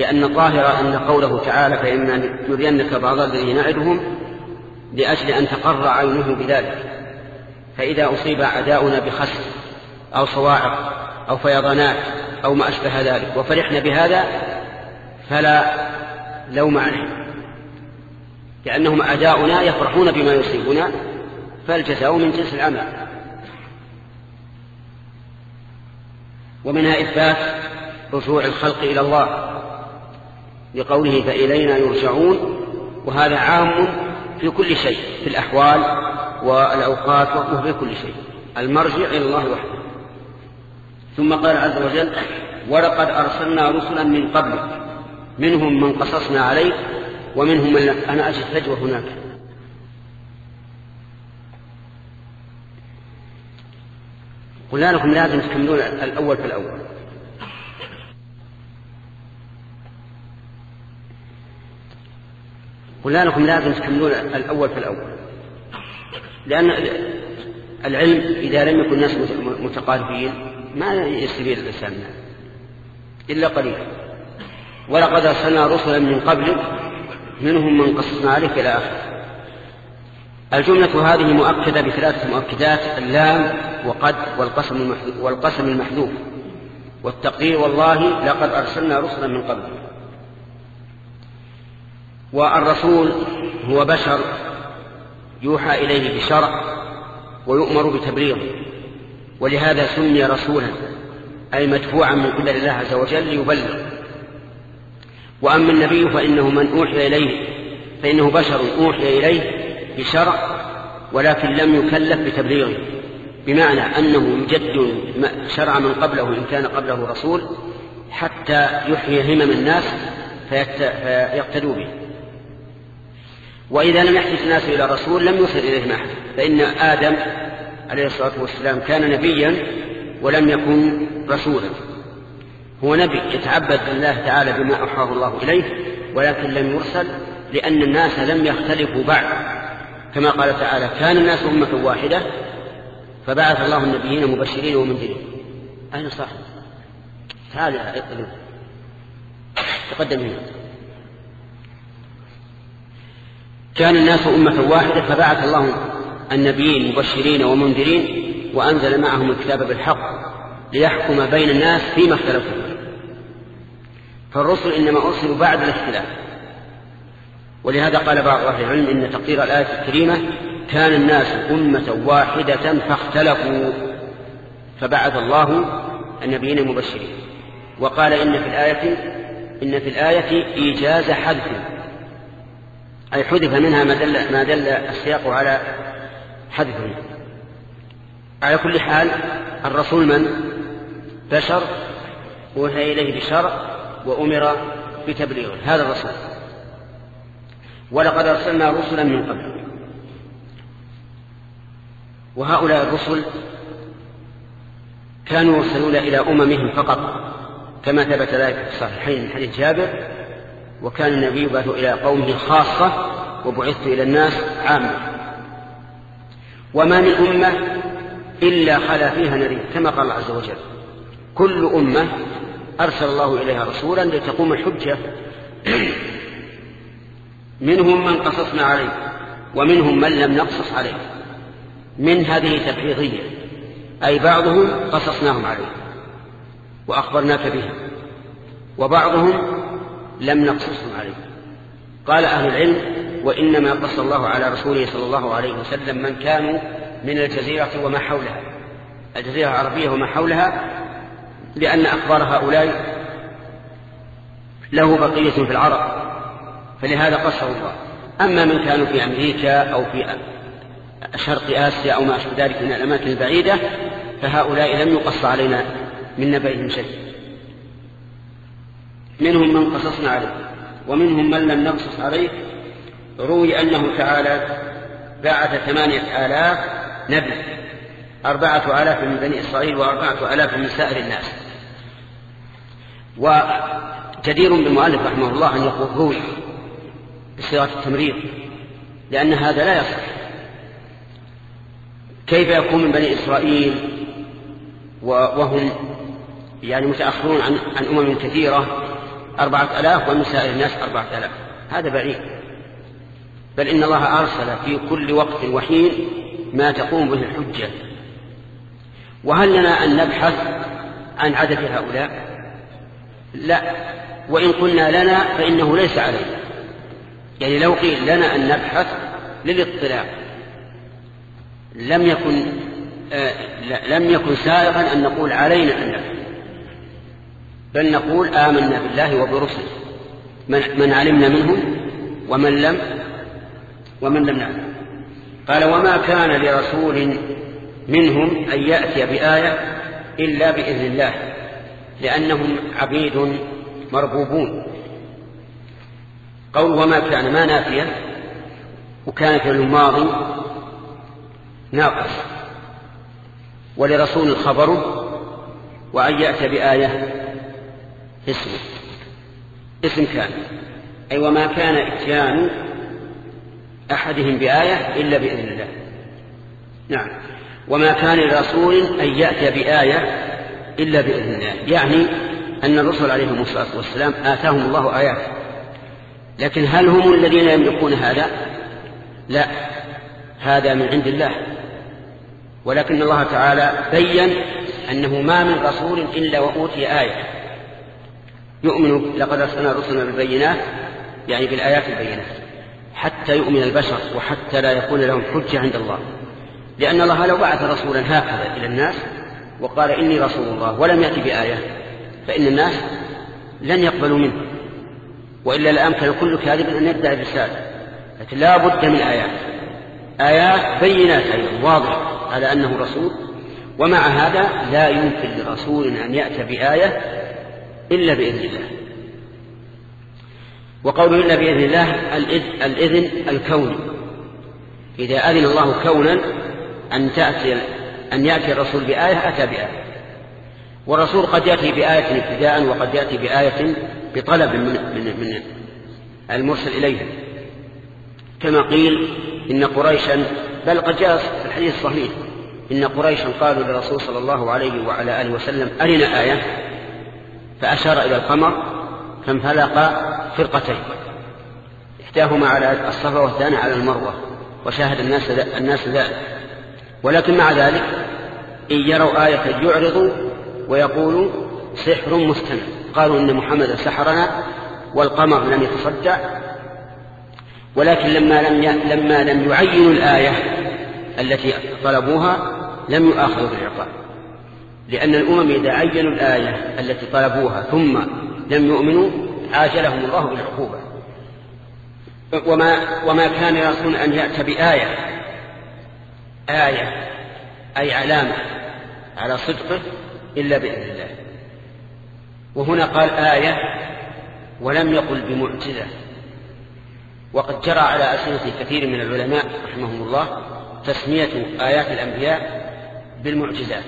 لأن ظاهر أن قوله تعالى فإما نرينك بعض الذين نعدهم لأجل أن تقر عينه بذلك فإذا أصيب أعداؤنا بخسف أو صواعق أو فيضانات أو ما أشبه ذلك وفرحنا بهذا فلا لوم عليه لأنهم أعداؤنا يفرحون بما يصيبنا فالجزاء من جنس العمل. ومنها إثبات رجوع الخلق إلى الله لقوله فإلينا يرجعون وهذا عام في كل شيء في الأحوال والأوقات وفي كل شيء. المرجع إلى الله وحده. ثم قال عز وجل ولقد أرسلنا رسلا من قبلك منهم من قصصنا عليك ومنهم من أنا أجد فجوة هناك. قلنا لكم لازم تكملون الأول في قلنا لكم لازم تكملون الأول في الأول. لأن العلم إذا لم يكن الناس متقاربين ما يستفيد الإنسان إلا قليلا ولقد أرسلنا رسلا من قبلك منهم من قصصنا عليك إلى آخره. الجملة هذه مؤكدة بثلاثة مؤكدات اللام وقد والقسم والقسم المحذوف. والتقدير والله لقد أرسلنا رسلا من قبل. والرسول هو بشر يوحى إليه بشرع ويؤمر بتبليغه ولهذا سمي رسولا أي مدفوعا من قبل الله عز وجل ليبلغ. وأما النبي فإنه من أوحي إليه فإنه بشر أوحي إليه بشرع ولكن لم يكلف بتبليغه بمعنى أنه يجدد شرع من قبله إن كان قبله رسول حتى يحيي همم الناس فيقتدوا به. وإذا لم يحدث الناس إلى رسول لم يصل إليهم أحد. فإن آدم عليه الصلاة والسلام كان نبيا ولم يكن رسولا. هو نبي يتعبد لله تعالى بما أوحاه الله إليه ولكن لم يرسل لأن الناس لم يختلفوا بعد. كما قال تعالى كان الناس أمة واحدة فبعث الله النبيين مبشرين ومنذرين. أين صاحب؟ تعال يا تقدم هنا. كان الناس أمة واحدة فبعث الله النبيين مبشرين ومنذرين وأنزل معهم الكتاب بالحق ليحكم بين الناس فيما اختلفوا فالرسل إنما أرسلوا بعد الاختلاف. ولهذا قال بعض أهل العلم إن تقدير الآية الكريمة كان الناس أمة واحدة فاختلفوا. فبعث الله النبيين المبشرين. وقال إن في الآية إن في الآية إيجاز حذف أي حذف منها ما دل, ما دل السياق على حذفه. على كل حال الرسول من؟ بشر وهي إليه بشرع وأمر بتبليغه. هذا الرسول. ولقد أرسلنا رسلا من قبل. وهؤلاء الرسل كانوا يرسلون إلى أممهم فقط كما ثبت ذلك في الصحيحين من حديث جابر وكان النبي يبعث إلى قومه خاصة وبعثت إلى الناس عامة. وما من أمة إلا خلا فيها نذير كما قال الله عز وجل. كل أمة أرسل الله إليها رسولا لتقوم الحجة. منهم من قصصنا عليه ومنهم من لم نقصص عليه. من هذه تبعيضية أي بعضهم قصصناهم عليه وأخبرناك بها. وبعضهم لم نقصصهم عليه. قال أهل العلم وإنما قص الله على رسوله صلى الله عليه وسلم من كانوا من الجزيرة وما حولها. الجزيرة العربية وما حولها لأن أخبار هؤلاء له بقية في العرب فلهذا قصه الله. أما من كانوا في أمريكا أو في شرق آسيا أو ما أشبه ذلك من الأماكن البعيدة فهؤلاء لم يقص علينا من نبأهم شيء. منهم من قصصنا عليه ومنهم من لم نقصص عليه. روي أنه تعالى بعث ثمانية آلاف نبي أربعة آلاف من بني إسرائيل وأربعة آلاف من سائر الناس. وجدير بالمؤلف رحمه الله أن يقول روي بصيغة التمريض لأن هذا لا يصح. كيف يكون من بني إسرائيل وهم يعني متأخرون عن, عن أمم كثيرة أربعة ألاف ومن سائر الناس أربعة ألاف. هذا بعيد. بل إن الله أرسل في كل وقت وحين ما تقوم به الحجة. وهل لنا أن نبحث عن عدد هؤلاء؟ لا. وإن قلنا لنا فإنه ليس علينا. يعني لو قيل لنا أن نبحث للاطلاع لم يكن آه لم يكن سائغا أن نقول علينا أن نبحث. بل نقول آمنا بالله وبرسله. من, من علمنا منهم ومن لم ومن لم نعلم. قال وما كان لرسول منهم أن يأتي بآية إلا بإذن الله لأنهم عبيد مربوبون. قول وما كان ما نافيا وكان في الماضي ناقص. ولرسول الخبر وأن يأتي بآية اسم اسم كان. أي وما كان إتيان أحدهم بآية إلا بإذن الله. نعم. وما كان لرسول أن يأتي بآية إلا بإذن الله. يعني أن الرسل عليهم الصلاة والسلام آتاهم الله آيات. لكن هل هم الذين يملكون هذا؟ لا. هذا من عند الله. ولكن الله تعالى بين أنه ما من رسول إلا وأوتي آية. يؤمن لقد أرسلنا رسلنا بالبينات يعني بالآيات البينات حتى يؤمن البشر وحتى لا يكون لهم حجة عند الله. لأن الله لو بعث رسولا هكذا إلى الناس وقال إني رسول الله ولم يأتي بآية فإن الناس لن يقبلوا منه. وإلا لأمكن كل كاذب أن يدعي الرسالة لكن لا بد من آيات. آيات بينات أيضا واضحة على أنه رسول. ومع هذا لا يمكن لرسول أن يأتي بآية إلا بإذن الله. وقوله إلا بإذن الله الإذن الكوني إذا أذن الله كونا أن تأتي أن يأتي الرسول بآية أتى بآية. والرسول قد يأتي بآية ابتداء وقد يأتي بآية بطلب من, من, من المرسل إليه كما قيل إن قريشا بل قد جاء في الحديث الصحيح إن قريشا قالوا للرسول صلى الله عليه وعلى آله وسلم أرنا آية. فأشار إلى القمر فانفلق فرقتين. إحداهما على الصفا والثانية على المروة وشاهد الناس الناس ذلك. ولكن مع ذلك إن يروا آية يعرضوا ويقولوا سحر مستمر. قالوا إن محمدا سحرنا والقمر لم يتصدع. ولكن لما لم لما لم يعينوا الآية التي طلبوها لم يؤاخذوا بالعقاب لأن الأمم إذا عينوا الآية التي طلبوها ثم لم يؤمنوا عاجلهم الله بالعقوبة. وما, وما كان رسول أن يأتي بآية آية أي علامة على صدقه إلا بإذن الله. وهنا قال آية ولم يقل بمعجزة. وقد جرى على ألسنة كثير من العلماء رحمهم الله تسمية آيات الأنبياء بالمعجزات.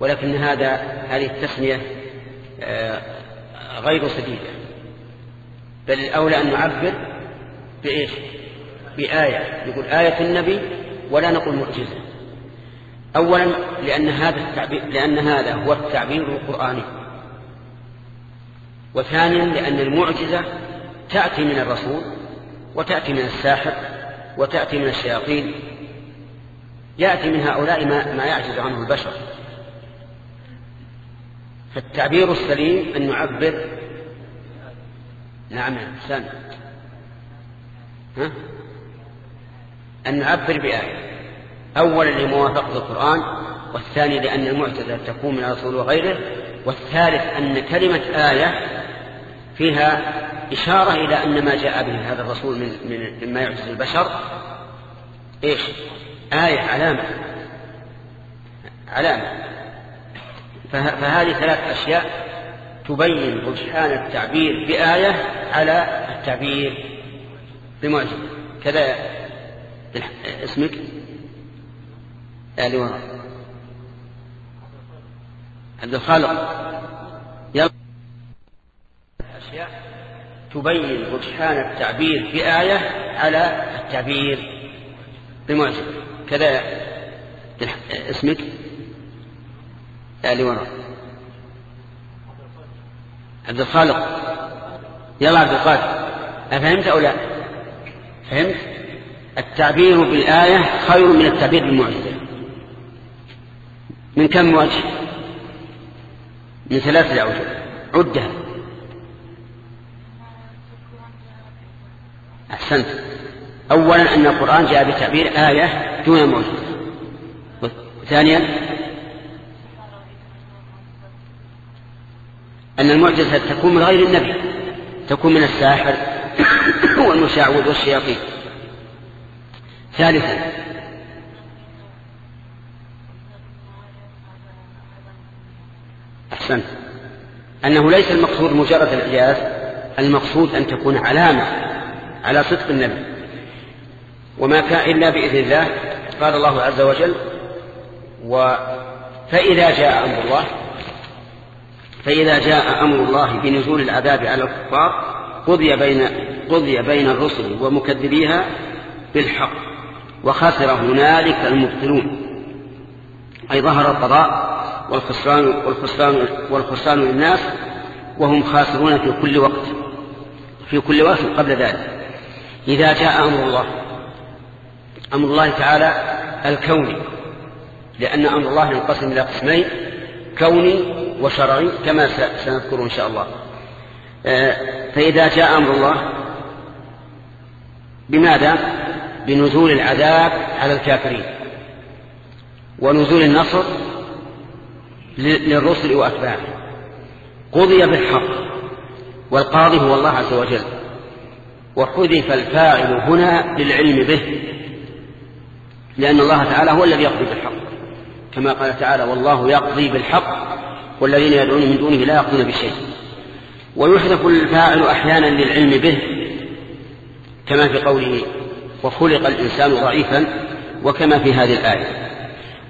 ولكن هذا هذه التسمية آه، غير سديدة بل الأولى أن نعبر بإيش؟ بآية. نقول آية النبي ولا نقول معجزة. أولا لأن هذا التعبير لأن هذا هو التعبير القرآني. وثانيا لأن المعجزة تأتي من الرسول وتأتي من الساحر وتأتي من الشياطين. يأتي من هؤلاء ما, ما يعجز عنه البشر. فالتعبير السليم أن نعبر. نعم سامع ها؟ أن نعبر بآية. أولا لموافقة القرآن والثاني لأن المعتزة تكون من الرسول وغيره والثالث أن كلمة آية فيها إشارة إلى أن ما جاء به هذا الرسول من, من مما يعجز البشر. إيش؟ آية علامة. علامة. فهذه ثلاث أشياء تبين رجحان التعبير بآية على التعبير بمعجزة. كذا اسمك؟ اللي وراء عبد الخالق. يلا. أشياء تبين رجحان التعبير بآية على التعبير بمعجزة. كذا اسمك؟ اللي وراء عبد الخالق. يلا عبد القادر. أفهمت أو لا؟ فهمت؟ التعبير بالآية خير من التعبير بالمعجزة. من كم وجه؟ من ثلاثة أوجه عدها. أحسنت. أولا أن القرآن جاء بتعبير آية دون معجزة. ثانيا أن المعجزة تكون من غير النبي تكون من الساحر [COUGHS] والمشعوذ والشياطين. ثالثا أحسنت. أنه ليس المقصود مجرد الإعجاز المقصود أن تكون علامة على صدق النبي. وما كان إلا بإذن الله قال الله عز وجل و فإذا جاء أمر الله فإذا جاء أمر الله بنزول العذاب على الكفار قضي بين قضي بين الرسل ومكذبيها بالحق وخسر هنالك المبطلون. أي ظهر القضاء والخسران والخسران والخسران للناس وهم خاسرون في كل وقت في كل وقت قبل ذلك. إذا جاء أمر الله أمر الله تعالى الكوني لأن أمر الله ينقسم إلى قسمين. كوني وشرعي كما سنذكر إن شاء الله. فإذا جاء أمر الله بماذا؟ بنزول العذاب على الكافرين. ونزول النصر للرسل وأتباعه قضي بالحق والقاضي هو الله عز وجل. وحذف الفاعل هنا للعلم به لأن الله تعالى هو الذي يقضي بالحق. كما قال تعالى والله يقضي بالحق والذين يدعون من دونه لا يقضون بشيء ويحذف الفاعل أحيانا للعلم به كما في قوله وخلق الإنسان ضعيفا وكما في هذه الآية.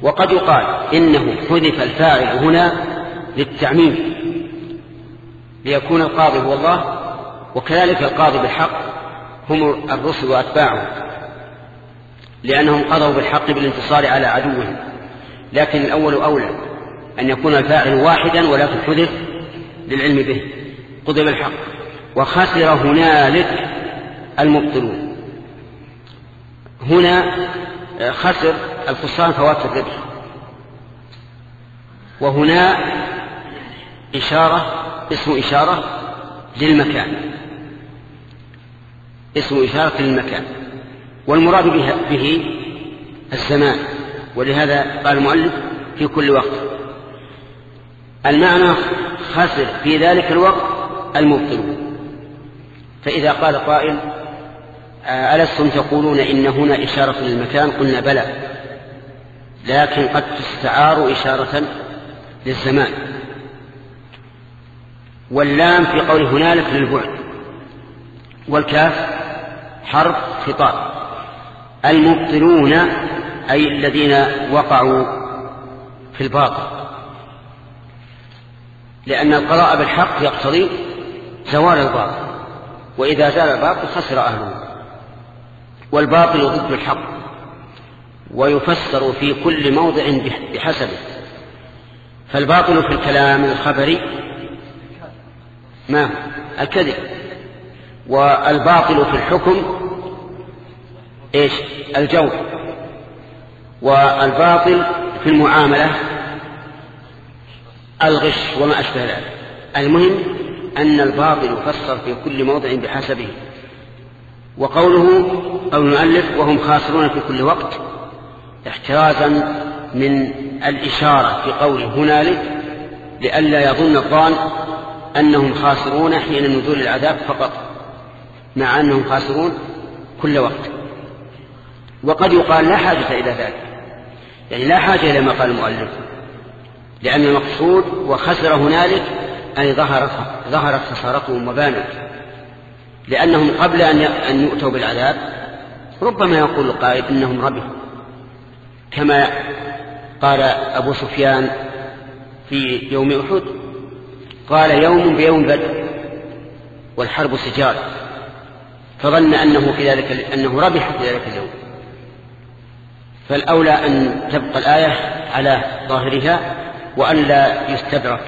وقد يقال إنه حذف الفاعل هنا للتعميم ليكون القاضي هو الله وكذلك القاضي بالحق هم الرسل وأتباعهم لأنهم قضوا بالحق بالانتصار على عدوهم. لكن الأول أولى أن يكون الفاعل واحدا ولكن حذف للعلم به. قضي بالحق وخسر هنالك المبطلون. هنا خسر الخسران فوات الربح. وهنا إشارة اسم إشارة للمكان. اسم إشارة للمكان. والمراد به الزمان. ولهذا قال المؤلف في كل وقت. المعنى خسر في ذلك الوقت المبطل. فإذا قال قائل ألستم تقولون إن هنا إشارة للمكان؟ قلنا بلى. لكن قد تستعار إشارة للزمان. واللام في قول هنالك للبعد. والكاف حرف خطاب. المبطلون أي الذين وقعوا في الباطل. لأن القضاء بالحق يقتضي زوال الباطل. وإذا زال الباطل خسر أهله. والباطل ضد الحق. ويفسر في كل موضع بحسبه. فالباطل في الكلام الخبري ما الكذب. والباطل في الحكم إيش؟ الجور. والباطل في المعاملة الغش وما أشبه ذلك. المهم أن الباطل يفسر في كل موضع بحسبه. وقوله أو المؤلف وهم خاسرون في كل وقت احترازا من الإشارة في قوله هنالك لئلا يظن الظان أنهم خاسرون حين نزول العذاب فقط مع أنهم خاسرون كل وقت. وقد يقال لا حاجة إلى ذلك. يعني لا حاجة إلى ما قال المؤلف لأن المقصود وخسر هنالك أي ظهرت ظهرت خسارتهم وبانت لأنهم قبل أن يؤتوا بالعذاب ربما يقول القائل إنهم ربحوا. كما قال أبو سفيان في يوم أحد قال يوم بيوم بدر والحرب سجال فظن أنه في ذلك أنه ربح في ذلك اليوم. فالأولى أن تبقى الآية على ظاهرها وأن لا يستدرك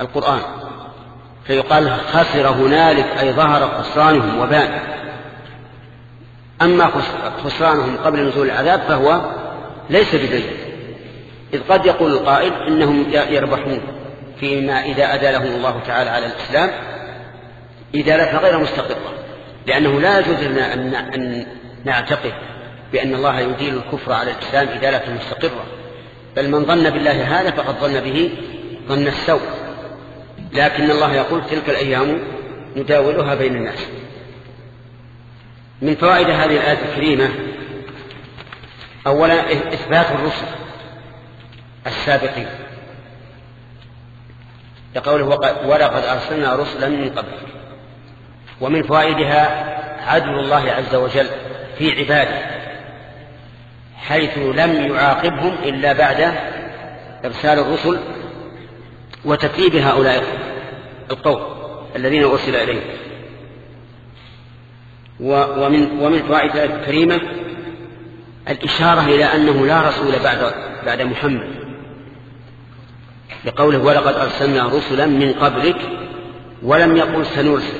القرآن. فيقال خسر هنالك أي ظهر خسرانهم وبان. أما خسرانهم قبل نزول العذاب فهو ليس ببين إذ قد يقول القائل إنهم يربحون فيما إذا أدالهم الله تعالى على الإسلام إدالة غير مستقرة لأنه لا يجوز لنا أن نعتقد بأن الله يديل الكفر على الإسلام إدالة مستقرة. بل من ظن بالله هذا فقد ظن به ظن السوء. لكن الله يقول تلك الأيام نداولها بين الناس. من فوائد هذه الآية الكريمة أولا إثبات الرسل السابقين. لقوله ولقد أرسلنا رسلا من قبل ومن فوائدها عدل الله عز وجل في عباده. حيث لم يعاقبهم إلا بعد إرسال الرسل وتكذيب هؤلاء القوم الذين أرسل إليهم. ومن ومن فوائد الكريمة الإشارة إلى أنه لا رسول بعد بعد محمد. لقوله ولقد أرسلنا رسلا من قبلك ولم يقل سنرسل.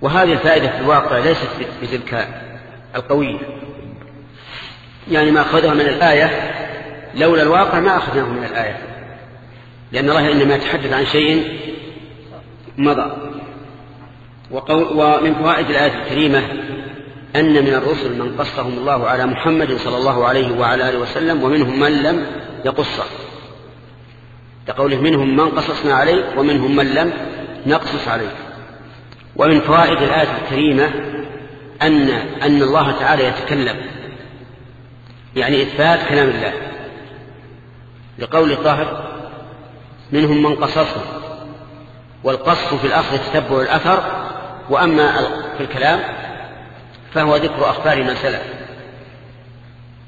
وهذه الفائدة في الواقع ليست بتلك القوية. يعني ما أخذها من الآية لولا الواقع ما أخذناه من الآية. لأن الله إنما يتحدث عن شيء مضى. ومن فوائد الآية الكريمة أن من الرسل من قصهم الله على محمد صلى الله عليه وعلى آله وسلم ومنهم من لم يقصه. لقوله منهم من قصصنا عليه ومنهم من لم نقصص عليه ومن فوائد الآية الكريمة أن أن الله تعالى يتكلم. يعني إثبات كلام الله. لقول الطاهر منهم من قصصه والقص في الأصل تتبع الأثر وأما في الكلام فهو ذكر أخبار من سلف.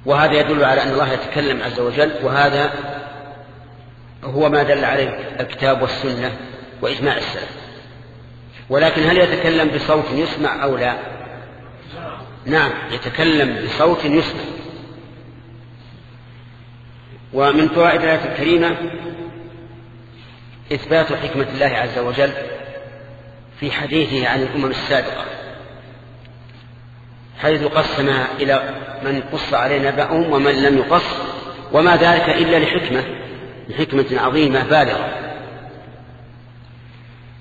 وهذا يدل على أن الله يتكلم عز وجل وهذا هو ما دل عليه الكتاب والسنة وإجماع السلف. ولكن هل يتكلم بصوت يسمع أو لا؟ نعم يتكلم بصوت يسمع. ومن فوائد الآية الكريمة إثبات حكمة الله عز وجل في حديثه عن الأمم السابقة حيث قسم إلى من قص عليه نبأهم ومن لم يقص وما ذلك إلا لحكمة لحكمة عظيمة بالغة.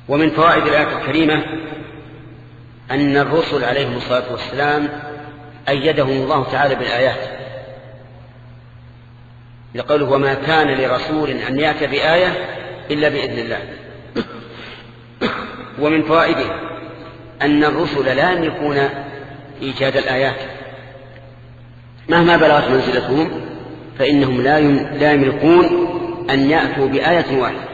ومن فوائد الآية الكريمة أن الرسل عليهم الصلاة والسلام أيدهم الله تعالى بالآيات. لقوله وما كان لرسول أن يأتي بآية إلا بإذن الله. ومن فوائده أن الرسل لا يملكون إيجاد الآيات. مهما بلغت منزلتهم فإنهم لا يملكون أن يأتوا بآية واحدة.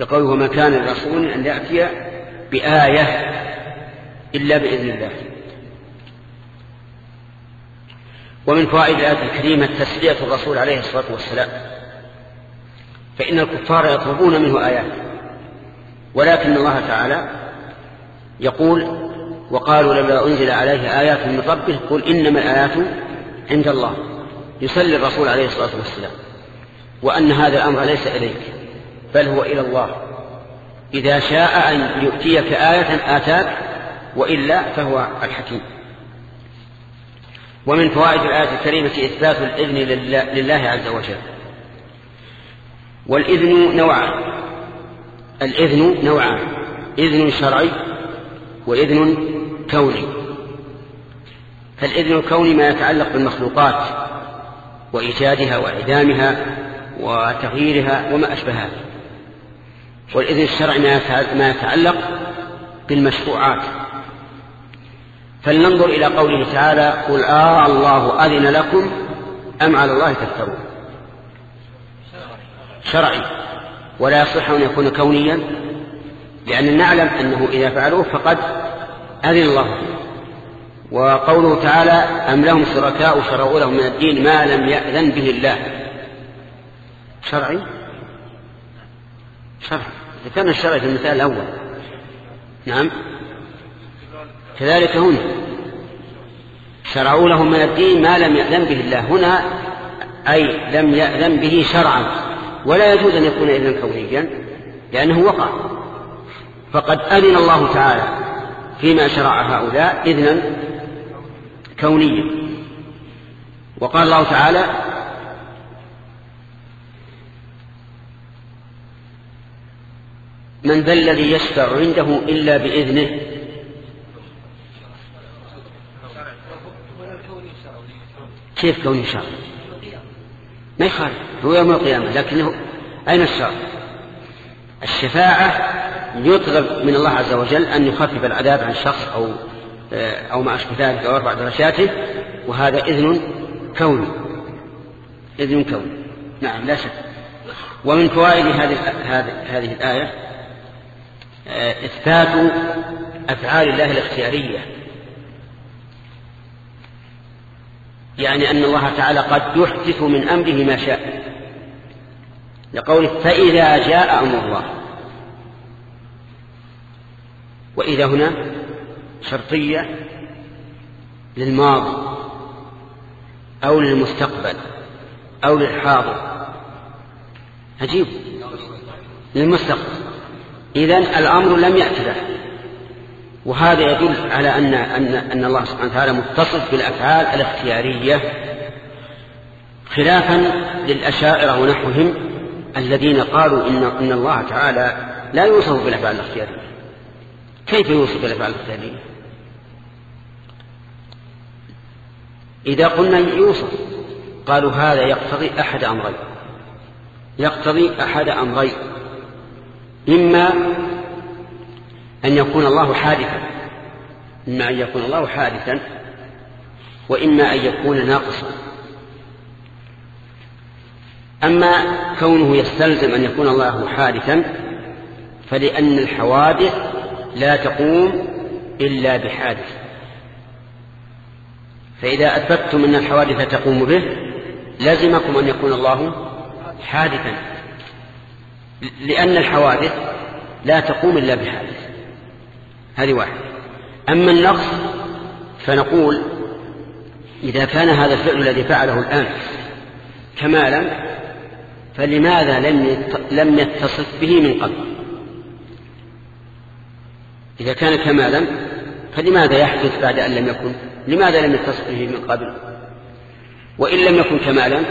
لقوله وما كان لرسول أن يأتي بآية إلا بإذن الله. ومن فوائد الآية الكريمة تسلية الرسول عليه الصلاة والسلام. فإن الكفار يطلبون منه آيات. ولكن الله تعالى يقول وقالوا لولا أنزل عليه آيات من ربه قل إنما الآيات عند الله. يسلي الرسول عليه الصلاة والسلام. وأن هذا الأمر ليس إليك بل هو إلى الله. إذا شاء أن يؤتيك آية آتاك وإلا فهو الحكيم. ومن فوائد الآية الكريمة إثبات الإذن لله عز وجل. والإذن نوعان. الإذن نوعان. إذن شرعي وإذن كوني. فالإذن الكوني ما يتعلق بالمخلوقات وإيجادها وإعدامها وتغييرها وما أشبه هذا والإذن الشرعي ما يتعلق بالمشروعات. فلننظر إلى قوله تعالى قل آه الله أذن لكم أم على الله تفترون. شرعي. ولا يصح أن يكون كونيا لأن نعلم أنه إذا فعلوه فقد أذن الله. وقوله تعالى أم لهم شركاء شرعوا لهم من الدين ما لم يأذن به الله. شرعي؟ شرعي. ذكرنا الشرع في المثال الأول. نعم. كذلك هنا. شرعوا لهم من الدين ما لم يأذن به الله. هنا أي لم يأذن به شرعا. ولا يجوز أن يكون إذنا كونيا لأنه وقع. فقد أذن الله تعالى فيما شرع هؤلاء إذنا كونيا. وقال الله تعالى من ذا الذي يشفع عنده إلا بإذنه كيف كوني شرع ما يخالف هو يوم القيامة لكنه أين الشرع الشفاعة يطلب من الله عز وجل أن يخفف العذاب عن شخص أو أو ما أشبه ذلك أو يرفع درجاته وهذا إذن كوني. إذن كوني. نعم لا شك. ومن فوائد هذه هذه الآية إثبات أفعال الله الاختيارية. يعني أن الله تعالى قد يحدث من أمره ما شاء. لقوله فإذا جاء أمر الله. وإذا هنا شرطية للماضي أو للمستقبل أو للحاضر. عجيب. للمستقبل. إذن الأمر لم يأتي وهذا يدل على أن أن أن الله سبحانه وتعالى متصف بالأفعال الاختيارية خلافا للأشاعرة ونحوهم الذين قالوا إن إن الله تعالى لا يوصف بالأفعال الاختيارية. كيف يوصف بالأفعال الاختيارية؟ إذا قلنا يوصف قالوا هذا يقتضي أحد أمرين. يقتضي أحد أمرين. إما أن يكون الله حادثا. إما أن يكون الله حادثا وإما أن يكون ناقصا. أما كونه يستلزم أن يكون الله حادثا فلأن الحوادث لا تقوم إلا بحادث. فإذا أثبتم أن الحوادث تقوم به لزمكم أن يكون الله حادثا. لأن الحوادث لا تقوم إلا بحادث. هذه واحدة أما النقص فنقول إذا كان هذا الفعل الذي فعله الآن كمالا فلماذا لم لم يتصف به من قبل؟ إذا كان كمالا فلماذا يحدث بعد أن لم يكن؟ لماذا لم يتصف به من قبل؟ وإن لم يكن كمالا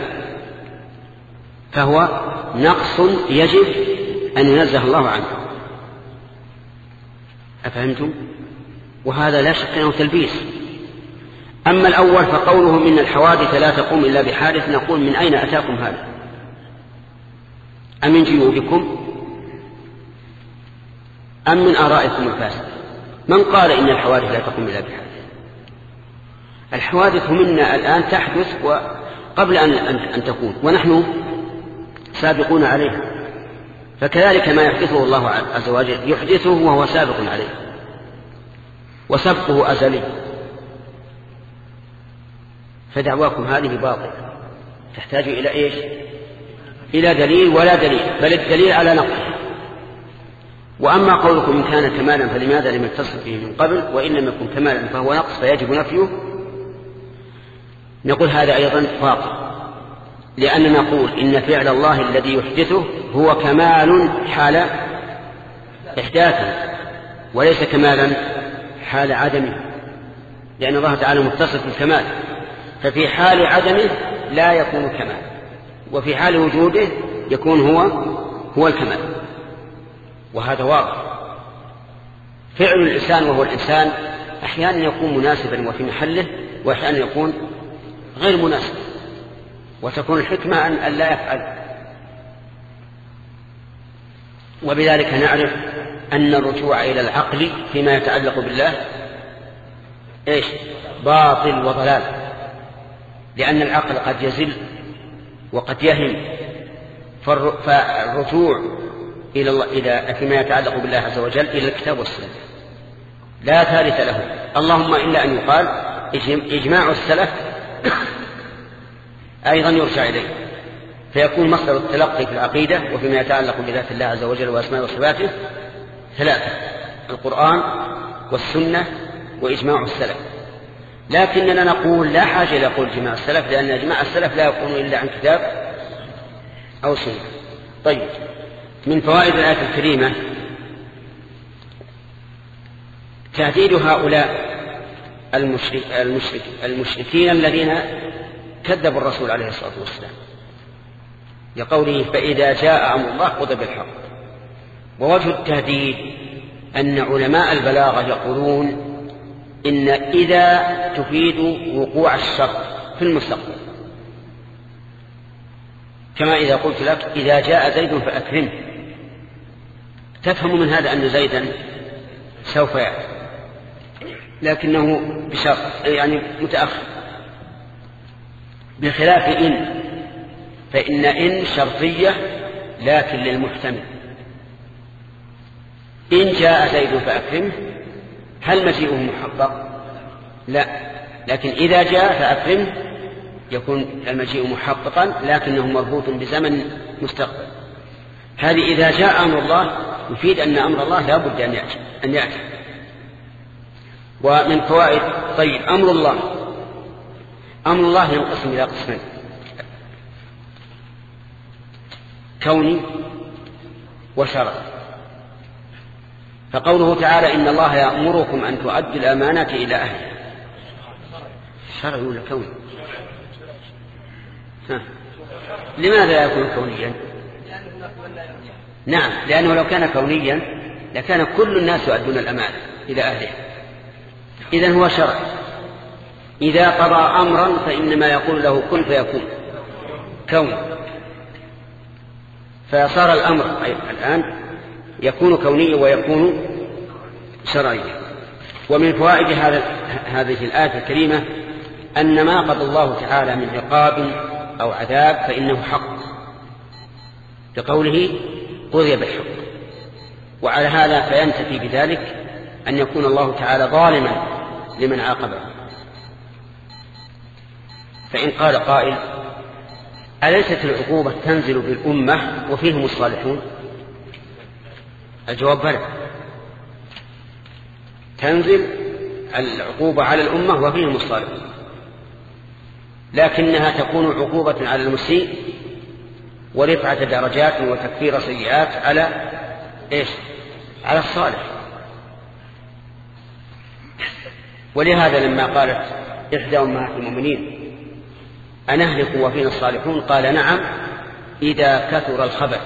فهو نقص يجب أن ينزه الله عنه. أفهمتم؟ وهذا لا شك أنه تلبيس. أما الأول فقوله من الحوادث لا تقوم إلا بحادث نقول من أين أتاكم هذا؟ أم من جيوبكم؟ أم من آرائكم الفاسدة؟ من قال إن الحوادث لا تقوم إلا بحادث؟ الحوادث منا الآن تحدث قبل أن, أن تكون ونحن سابقون عليها. فكذلك ما يحدثه الله عز وجل يحدثه وهو سابق عليه. وسبقه أزلي. فدعواكم هذه باطلة. تحتاج إلى إيش؟ إلى دليل ولا دليل بل الدليل على نقصه وأما قولكم إن كان كمالا فلماذا لم يتصف به من قبل وإن لم يكن كمالا فهو نقص فيجب نفيه. نقول هذا أيضا باطل. لأننا نقول إن فعل الله الذي يحدثه هو كمال حال إحداثا وليس كمالا حال عدمه لأن الله تعالى متصف بالكمال. ففي حال عدمه لا يكون كمال وفي حال وجوده يكون هو هو الكمال. وهذا واضح. فعل الإنسان وهو الإنسان أحيانا يكون مناسبا وفي محله وأحيانا يكون غير مناسب. وتكون الحكمة أن لا يفعل. وبذلك نعرف أن الرجوع إلى العقل فيما يتعلق بالله إيش؟ باطل وضلال. لأن العقل قد يزل وقد يهم فالرجوع إلى الله إلى فيما يتعلق بالله عز وجل إلى الكتاب والسنة. لا ثالث له. اللهم إلا أن يقال إجماع السلف أيضا يرجع إليه. فيكون مصدر التلقي في العقيدة وفيما يتعلق بذات الله عز وجل وأسماء وصفاته ثلاثة القرآن والسنة وإجماع السلف. لكننا نقول لا حاجة إلى قول جماع السلف لأن إجماع السلف لا يكون إلا عن كتاب أو سنة. طيب من فوائد الآية الكريمة تهديد هؤلاء المشرك المشرك المشركين الذين كذبوا الرسول عليه الصلاة والسلام. لقوله فإذا جاء أمر الله قضى بالحق ووجه التهديد أن علماء البلاغة يقولون إن إذا تفيد وقوع الشر في المستقبل. كما إذا قلت لك إذا جاء زيد فأكرمه. تفهم من هذا أن زيدا سوف يأتي. لكنه بشرط يعني متأخر. بخلاف إن. فإن إن شرطية لكن للمحتمل. إن جاء زيد فأكرمه. هل مجيئه محقق؟ لا. لكن إذا جاء فأكرمه يكون المجيء محققا لكنه مربوط بزمن مستقبل. هذه إذا جاء أمر الله يفيد أن أمر الله لا بد أن يأتي. ومن فوائد طيب أمر الله. أمر الله ينقسم إلى قسمين. كوني وشرعي فقوله تعالى إن الله يأمركم أن تؤدوا الأمانات إلى أهلها. شرعي ولا كوني ها. لماذا يكون كونيا؟ نعم لأنه لو كان كونيا لكان كل الناس يؤدون الأمانة إلى أهلها. إذا هو شرع. إذا قضى أمرا فإنما يقول له كن فيكون. كون. فصار الأمر الآن يكون كونيا ويكون شرعيا. ومن فوائد هذا هذه الآية الكريمة أن ما قضى الله تعالى من عقاب أو عذاب فإنه حق. بقوله قضي بالحق. وعلى هذا فينتفي بذلك أن يكون الله تعالى ظالما لمن عاقبه. فإن قال قائل أليست العقوبة تنزل بالأمة وفيهم الصالحون؟ الجواب بلى. تنزل العقوبة على الأمة وفيهم الصالحون. لكنها تكون عقوبة على المسيء ورفعة درجات وتكفير سيئات على إيش؟ على الصالح. ولهذا لما قالت إحدى أمهات المؤمنين أنهلك وفينا الصالحون؟ قال نعم إذا كثر الخبث.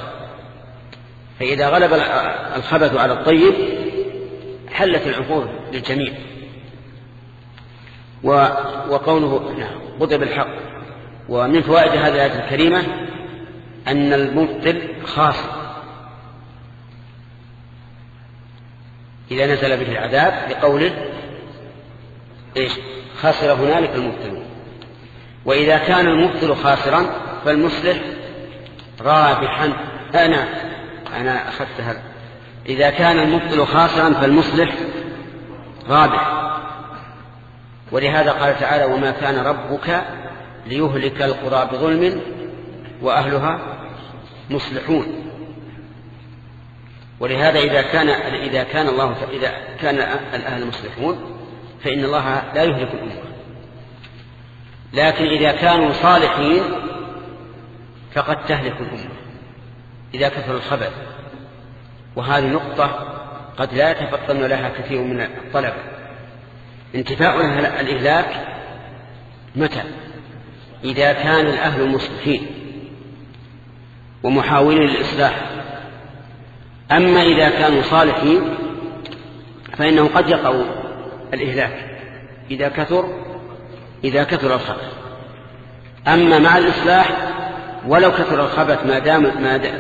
فإذا غلب الخبث على الطيب حلت العقول للجميع. وقوله نعم قضي بالحق ومن فوائد هذه الآية الكريمة أن المبطل خاص. إذا نزل به العذاب بقوله إيش؟ خسر هنالك المبطلون. وإذا كان المبطل خاسرا فالمصلح رابحا. أنا أنا أخذت هذا. إذا كان المبطل خاسرا فالمصلح رابح. ولهذا قال تعالى وما كان ربك ليهلك القرى بظلم وأهلها مصلحون. ولهذا إذا كان إذا كان الله إذا كان الأهل مصلحون فإن الله لا يهلك الأمة لكن إذا كانوا صالحين فقد تهلك الأمة إذا كثر الخبث وهذه نقطة قد لا يتفطن لها كثير من الطلبة. انتفاء الإهلاك متى؟ إذا كان الأهل مصلحين ومحاولين للإصلاح. أما إذا كانوا صالحين فإنه قد يقع الإهلاك. إذا كثر إذا كثر الخبث. أما مع الإصلاح ولو كثر الخبث ما دام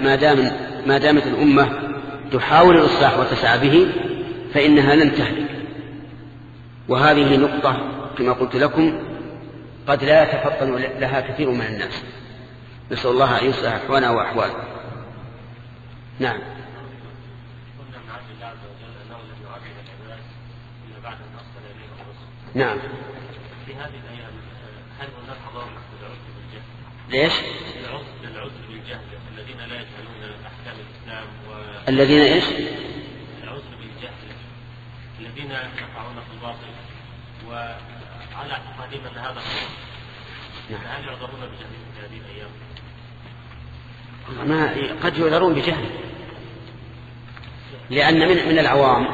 ما دام ما دامت الأمة تحاول الإصلاح وتسعى به فإنها لن تهلك. وهذه نقطة كما قلت لكم قد لا يتفطن لها كثير من الناس. نسأل الله أن يصلح أحوالنا وأحوالنا نعم. نعم. في هذه هل هناك للعذر بالجهل؟ ليش؟ للعذر بالجهل الذين لا يجهلون أحكام الإسلام و الذين إيش؟ العذر بالجهل الذين يقعون في الباطل وعلى اعتقادهم أن هذا نعم. فهل يعذرون بجهلهم في هذه الأيام؟ ما قد يعذرون بجهل لأن من من العوام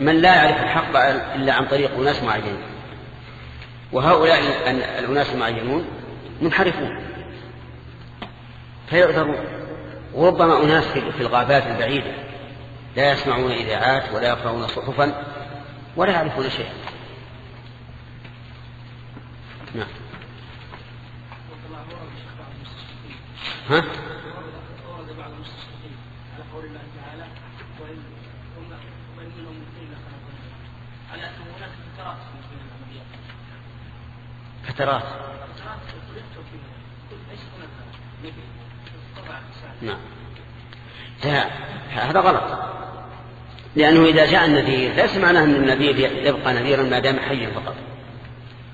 من لا يعرف الحق إلا عن طريق أناس معينين وهؤلاء الأناس المعينون منحرفون. فيعذرون. وربما أناس في الغابات البعيدة لا يسمعون إذاعات ولا يقرؤون صحفا ولا يعرفون شيئا. نعم. ها؟ فترات. نعم. هذا غلط. لأنه إذا جاء النذير ليس معناه أن النذير يبقى نذيرا ما دام حيا فقط.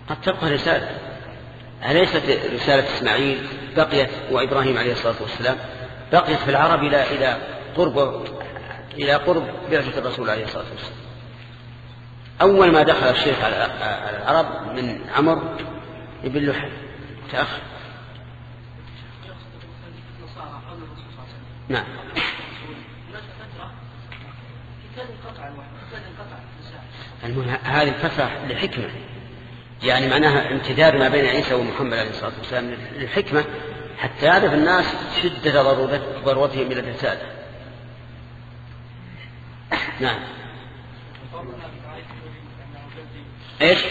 قد تبقى رسالة. أليست رسالة إسماعيل؟ بقيت وإبراهيم عليه الصلاة والسلام بقيت في العرب إلى إلى قرب إلى قرب بعثة الرسول عليه الصلاة والسلام. أول ما دخل الشرك على العرب من عمر ابن لحي تأخر نعم. هذه الفترة لحكمة يعني معناها امتداد ما بين عيسى ومحمد عليه الصلاة والسلام للحكمة حتى يعرف الناس شدة ضرورتهم إلى الرسالة نعم. إيش؟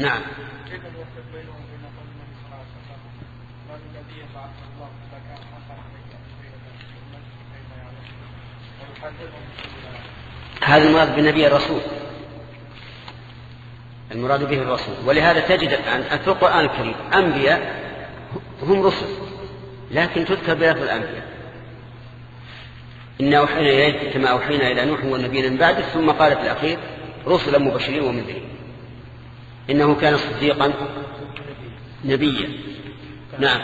نعم. كيف نوفق بينه وبين قول النبي صلى الله عليه وسلم؟ قال الذي بعث الله كان حقا عليه هذا المراد بالنبي الرسول. المراد به الرسول. ولهذا تجد أن في القرآن الكريم. أنبياء هم رسل لكن تذكر بلفظ الأنبياء. إنا أوحينا إليك كما أوحينا إلى نوح والنبيين من بعده ثم قال في الأخير رسلا مبشرين ومنذرين. إنه كان صديقا نبيا نعم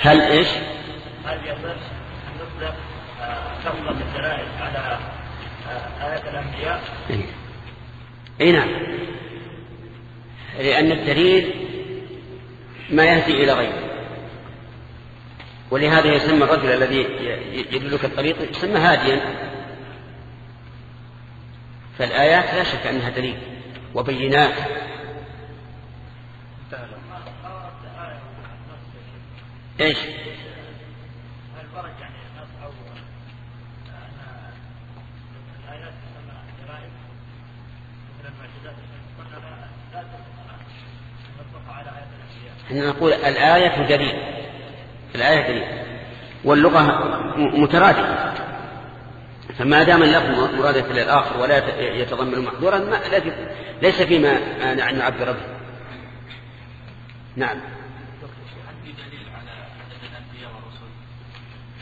هل إيش؟ هل يصح أن نطلق تطلق الدلائل على آيات الأنبياء؟ اي نعم لأن الدليل ما يهدي إلى غيره. ولهذا يسمى الرجل الذي يدلك الطريق يسمى هاديا. فالآيات لا شك أنها دليل وبينات. إيش؟ نقول الآية دليل. الآية دليل. واللغة مترادفة. فما دام اللفظ مرادف للآخر ولا يتضمن محظورا ما ليس فيما نعبر به نعم.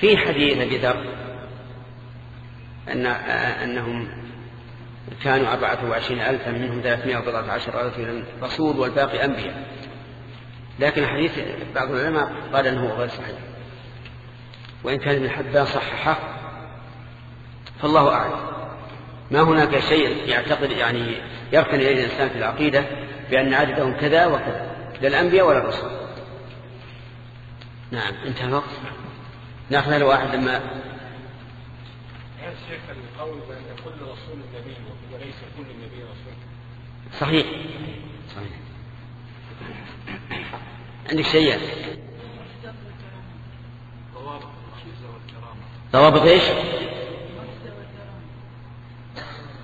في حديث أبي ذر ان أنهم كانوا أربعة وعشرين ألفا منهم ثلاثمائة وبضعة عشر ألفا رسول والباقي أنبياء. لكن الحديث بعض العلماء قال أنه غير صحيح. وإن كان ابن حبان صححه فالله أعلم. ما هناك شيء يعتقد يعني يركن إليه الإنسان في العقيدة بأن عددهم كذا وكذا لا الأنبياء ولا الرسل. نعم انتهى الوقت. نأخذ الواحد لما شيخ القول بأن كل رسول نبي وليس كل نبي رسول؟ صحيح. صحيح. عندك شيء؟ ضوابط إيش؟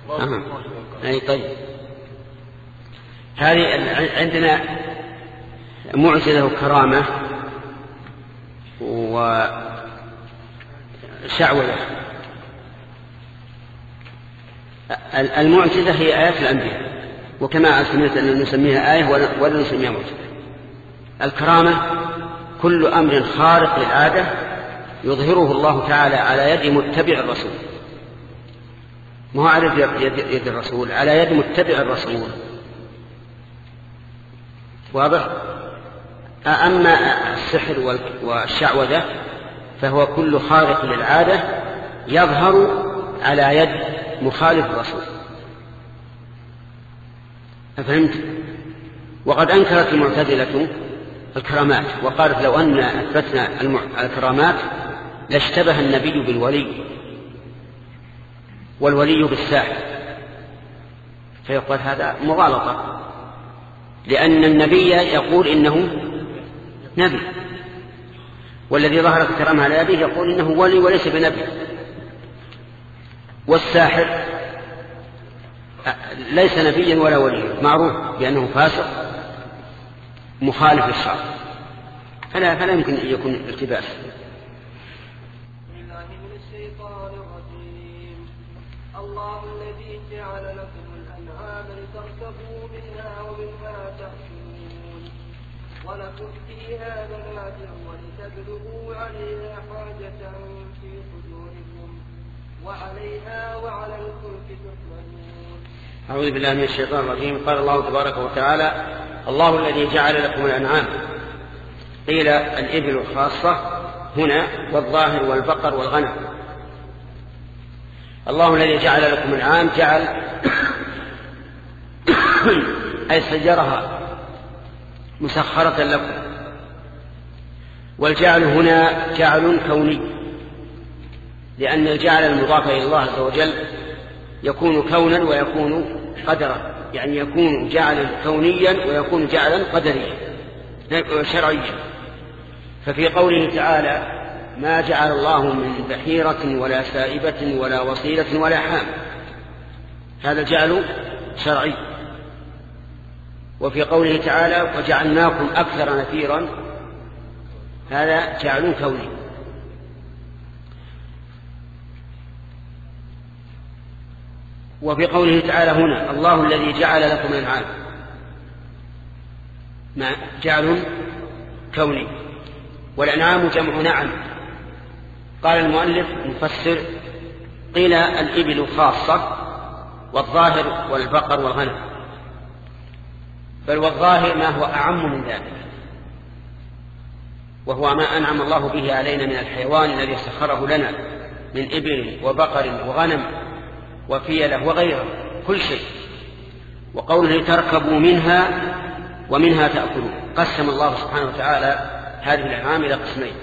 آه. أي طيب. هذه عندنا معجزة وكرامة وشعوذة ال- المعجزة هي آيات الأنبياء. وكما سمعت أن نسميها آية ولا نسميها معجزة الكرامة كل أمر خارق للعادة يظهره الله تعالى على يد متبع الرسول. ما هو على يد, الرسول؟ على يد متبع الرسول. واضح؟ أما السحر وال- والشعوذة فهو كل خارق للعادة يظهر على يد مخالف الرسول. أفهمت؟ وقد أنكرت المعتزلة الكرامات وقالت لو أن أثبتنا الكرامات لاشتبه النبي بالولي والولي بالساحر فيقول هذا مغالطة لأن النبي يقول إنه نبي والذي ظهرت الكرامة على يده يقول إنه ولي وليس بنبي والساحر ليس نبيا ولا وليا معروف بأنه فاسق مخالف للشرع. فلا فلا يمكن أن يكون التباس. الله الذي جعل لكم الأنعام لتركبوا منها ومنها تأكلون ولكم فيها منافع ولتبلغوا عليها حاجة في صدوركم. وعليها وعلى الفلك تحملون. أعوذ بالله من الشيطان الرجيم. قال الله تبارك وتعالى الله الذي جعل لكم الأنعام. قيل الإبل الخاصة هنا والظاهر والبقر والغنم. الله الذي جعل لكم الأنعام جعل أي سجرها مسخرة لكم. والجعل هنا جعل كوني لأن الجعل المضاف إلى الله عز وجل يكون كونا ويكون قدرا يعني يكون جعلا كونيا ويكون جعلا قدريا شرعيا. ففي قوله تعالى ما جعل الله من بحيرة ولا سائبة ولا وصيلة ولا حام هذا جعل شرعي. وفي قوله تعالى وجعلناكم أكثر نفيرا هذا جعل كوني. وفي قوله تعالى هنا الله الذي جعل لكم الانعام ما؟ جعل كوني. والأنعام جمع نعم. قال المؤلف مفسر قيل الإبل خاصة والظاهر والبقر والغنم. بل والظاهر ما هو أعم من ذلك. وهو ما أنعم الله به علينا من الحيوان الذي سخره لنا من إبل وبقر وغنم. وفيله وغيره كل شيء. وقوله تركبوا منها ومنها تأكلون. قسم الله سبحانه وتعالى هذه الأنعام إلى قسمين.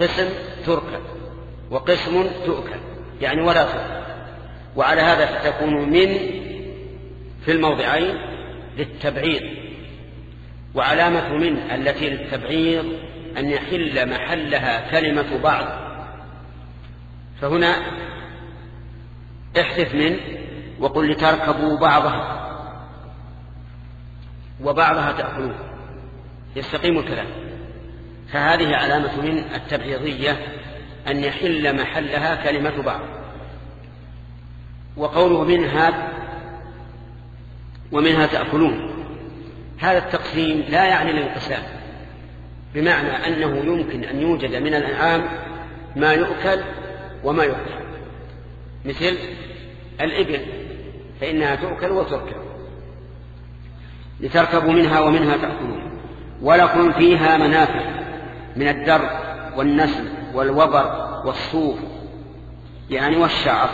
قسم تركب وقسم تؤكل يعني ولا تؤكل. وعلى هذا فتكون من في الموضعين للتبعيض. وعلامة من التي للتبعيض أن يحل محلها كلمة بعض. فهنا احذف من وقل لتركبوا بعضها وبعضها تأكلون. يستقيم الكلام. فهذه علامة من التبعيضية أن يحل محلها كلمة بعض. وقوله منها ومنها تأكلون. هذا التقسيم لا يعني الانقسام بمعنى أنه يمكن أن يوجد من الأنعام ما يؤكل وما يؤكل مثل الإبل فإنها تؤكل وتركب. لتركبوا منها ومنها تأكلون. ولكم فيها منافع من الدر والنسل والوبر والصوف يعني والشعر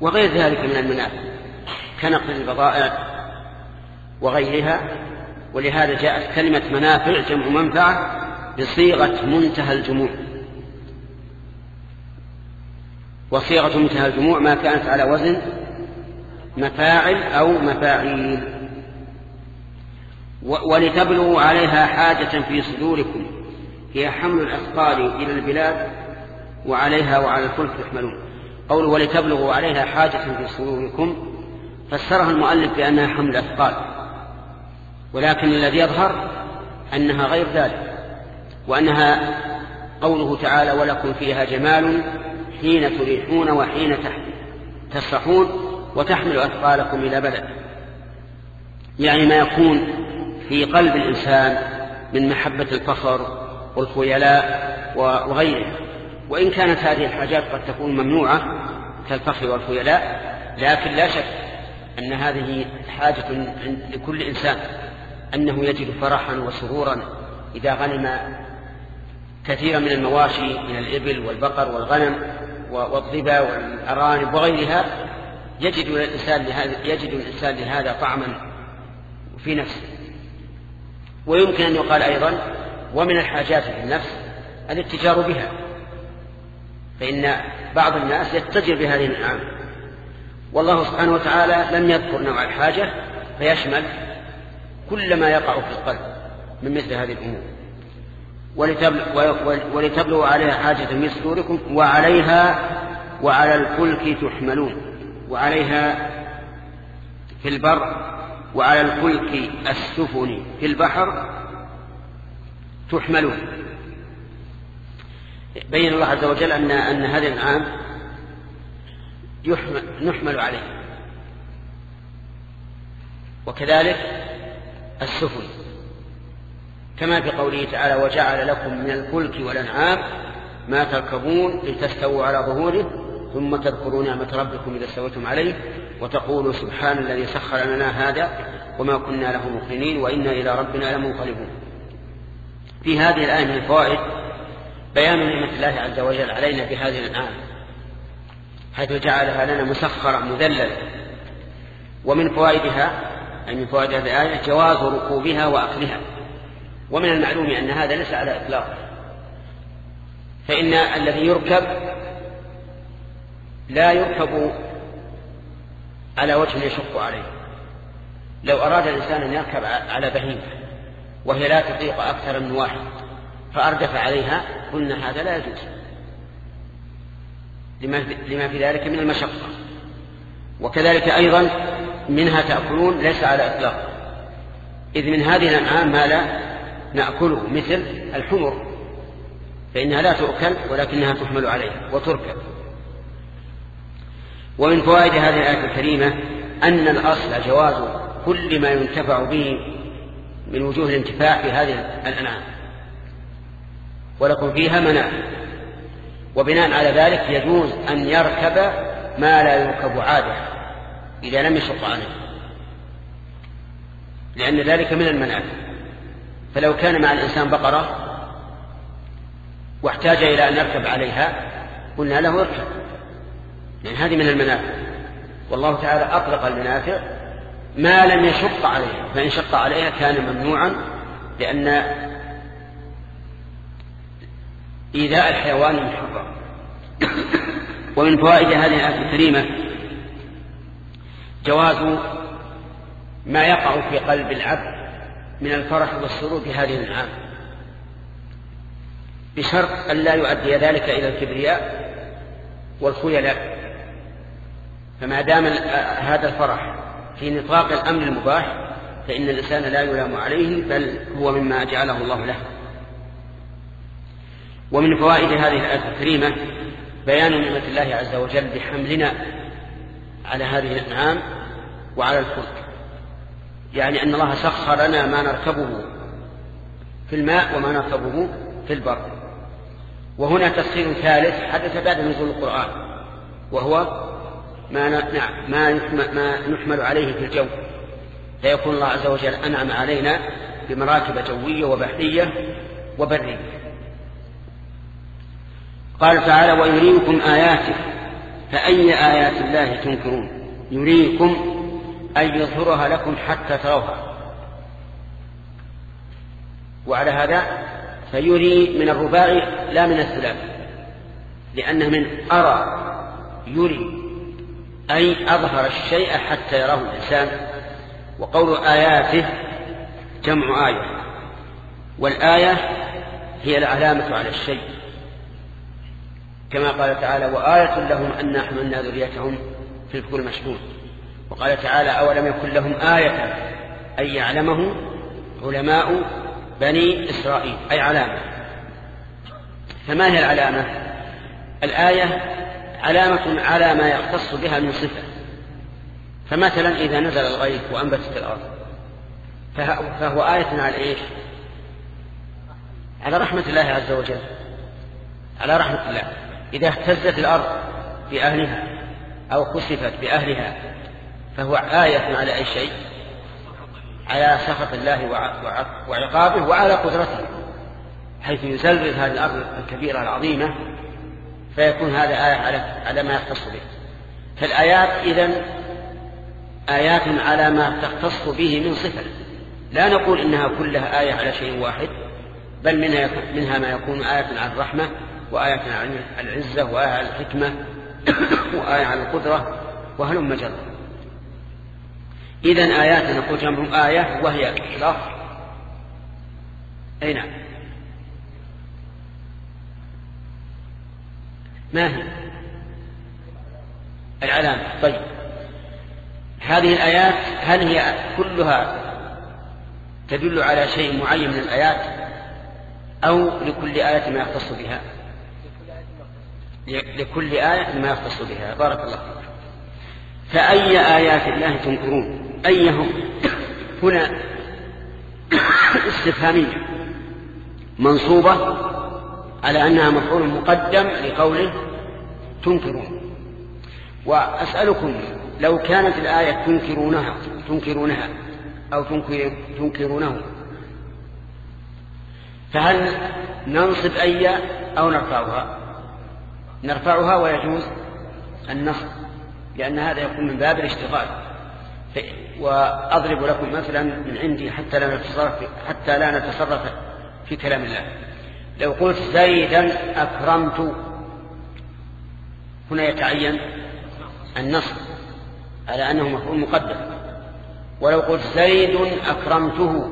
وغير ذلك من المنافع كنقل البضائع وغيرها. ولهذا جاءت كلمة منافع جمع منفعة بصيغة منتهى الجموع. وصيغة منتهى الجموع ما كانت على وزن مفاعل أو مفاعيل. ولتبلغوا عليها حاجة في صدوركم. هي حمل الأثقال إلى البلاد وعليها وعلى الفلك تحملون قوله ولتبلغوا عليها حاجة في صدوركم. فسرها المؤلف بأنها حمل الأثقال ولكن الذي يظهر أنها غير ذلك وأنها قوله تعالى ولكم فيها جمال حين تريحون وحين تسرحون وتحمل أثقالكم إلى بلد. يعني ما يكون في قلب الإنسان من محبة الفخر والخيلاء وغيرها وإن كانت هذه الحاجات قد تكون ممنوعة كالفخر والخيلاء لكن لا شك أن هذه حاجة لكل إنسان أنه يجد فرحا وسرورا إذا غنم كثيرا من المواشي من الإبل والبقر والغنم. والظبا والأرانب وغيرها يجد الإنسان لهذا يجد الإنسان لهذا طعما في نفسه. ويمكن أن يقال أيضا ومن الحاجات في النفس الاتجار بها. فإن بعض الناس يتجر بهذه الأنعام. والله سبحانه وتعالى لم يذكر نوع الحاجة فيشمل كل ما يقع في القلب من مثل هذه الأمور. ولتبلغوا عليها حاجة من صدوركم وعليها وعلى الفلك تحملون وعليها في البر وعلى الفلك السفن في البحر تحملون. بين الله عز وجل أن أن هذه الأنعام يحمل نحمل عليه وكذلك السفن. كما في قوله تعالى وجعل لكم من الفلك والأنعام ما تركبون لتستووا على ظهوره ثم تذكروا نعمة ربكم إذا استويتم عليه وتقولوا سبحان الذي سخر لنا هذا وما كنا له مقرنين وإنا إلى ربنا لمنقلبون. في هذه الآية من الفوائد بيان نعمة الله عز وجل علينا بهذه الأنعام حيث جعلها لنا مسخرة مذللة. ومن فوائدها أي من فوائد هذه الآية جواز ركوبها وأكلها ومن المعلوم أن هذا ليس على إطلاق. فإن الذي يركب لا يركب على وجه يشق عليه. لو أراد الإنسان أن يركب على بهيمة وهي لا تطيق أكثر من واحد فأردف عليها قلنا هذا لا يجوز. لما في ذلك من المشقة. وكذلك أيضا منها تأكلون ليس على إطلاق. إذ من هذه الأنعام ما لا نأكله مثل الحمر فإنها لا تؤكل ولكنها تحمل عليها وتركب. ومن فوائد هذه الآية الكريمة أن الأصل جواز كل ما ينتفع به من وجوه الانتفاع في هذه الأنعام. ولكم فيها منافع. وبناء على ذلك يجوز أن يركب ما لا يركب عادة إذا لم يشق عليه. لأن ذلك من المنافع. فلو كان مع الإنسان بقرة واحتاج إلى أن يركب عليها قلنا له اركب. لأن هذه من المنافع. والله تعالى أطلق المنافع ما لم يشق عليها. فإن شق عليها كان ممنوعا لأن إيذاء الحيوان محرم. ومن فوائد هذه الآية الكريمة جواز ما يقع في قلب العبد من الفرح والسرور بهذه الأنعام بشرط أن لا يؤدي ذلك إلى الكبرياء والخيلاء. فما دام هذا الفرح في نطاق الأمر المباح فإن الإنسان لا يلام عليه بل هو مما جعله الله له. ومن فوائد هذه الآية الكريمة بيان نعمة الله عز وجل بحملنا على هذه الأنعام وعلى الفلك. يعني أن الله سخر لنا ما نركبه في الماء وما نركبه في البر. وهنا تسخير ثالث حدث بعد نزول القرآن وهو ما نعم ما ما نحمل عليه في الجو. فيكون الله عز وجل أنعم علينا بمراكب جوية وبحرية وبرية. قال تعالى ويريكم آياته فأي آيات الله تنكرون؟ يريكم أن يظهرها لكم حتى تروها. وعلى هذا فيري من الرباعي لا من الثلاث لأنه من أرى يري أي أظهر الشيء حتى يراه الإنسان وقول آياته جمع آية والآية هي العلامة على الشيء. كما قال تعالى وآية لهم أن حملنا ذريتهم في الفكر المشهور وقال تعالى أولم يكن لهم آية أن يعلمه علماء بني إسرائيل أي علامة. فما هي العلامة؟ الآية علامة على ما يختص بها من صفة. فمثلا إذا نزل الغيث وأنبتت الأرض فهو آية على إيش؟ على رحمة الله عز وجل. على رحمة الله. إذا اهتزت الأرض بأهلها أو خسفت بأهلها فهو آية على أي شيء؟ على سخط الله وعقابه وعلى قدرته. حيث يزلزل هذه الأرض الكبيرة العظيمة فيكون هذا آية على على ما يختص به. فالآيات إذن آيات على ما تختص به من صفة. لا نقول إنها كلها آية على شيء واحد بل منها, منها ما يكون آية على الرحمة وآية على العزة وآية على الحكمة [COUGHS] وآية على القدرة وهلم جرا إذن آيات نقول جمع آية وهي الإخلاص أي نعم. ما هي؟ العلامة. طيب. هذه الآيات هل هي كلها تدل على شيء معين من الآيات؟ أو لكل آية ما يختص بها؟ لكل آية ما يختص بها. بارك الله فأي آيات الله تنكرون؟ أيهم؟ هنا استفهامية. منصوبة على أنها مفعول مقدم لقوله تنكرون. وأسألكم لو كانت الآية تنكرونها تنكرونها أو تنكر تنكرونه فهل ننصب أي أو نرفعها؟ نرفعها ويجوز النصب لأن هذا يكون من باب الاشتغال. وأضرب لكم مثلا من عندي حتى لا نتصرف حتى لا نتصرف في كلام الله. لو قلت زيدا أكرمت هنا يتعين النصب على أنه مفعول مقدم ولو قلت زيد أكرمته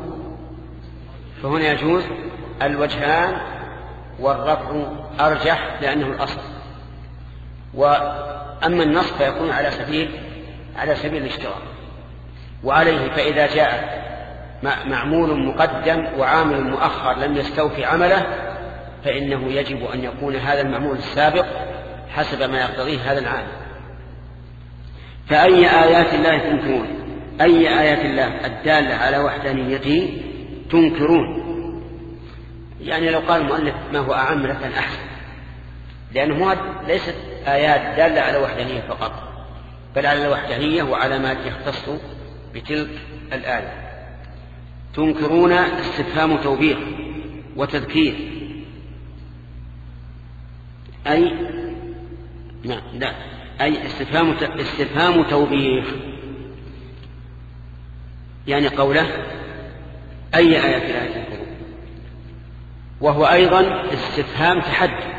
فهنا يجوز الوجهان والرفع أرجح لأنه الأصل. وأما النصب فيكون على سبيل على سبيل الاشتراك. وعليه فإذا جاء معمول مقدم وعامل مؤخر لم يستوفي عمله فإنه يجب أن يكون هذا المعمول السابق حسب ما يقتضيه هذا العام. فأي آيات الله تنكرون؟ أي آيات الله الدالة على وحدانيته تنكرون؟ يعني لو قال المؤلف ما هو أعم لكان أحسن لأنه ليست آيات دالة على وحدانية فقط بل على الوحدانية وعلى ما يختص بتلك الآية تنكرون استفهام توبيخ وتذكير. أي نعم لا. أي استفهام استفهام توبيخ. يعني قوله أي آية لا تنكرون وهو أيضا استفهام تحدي.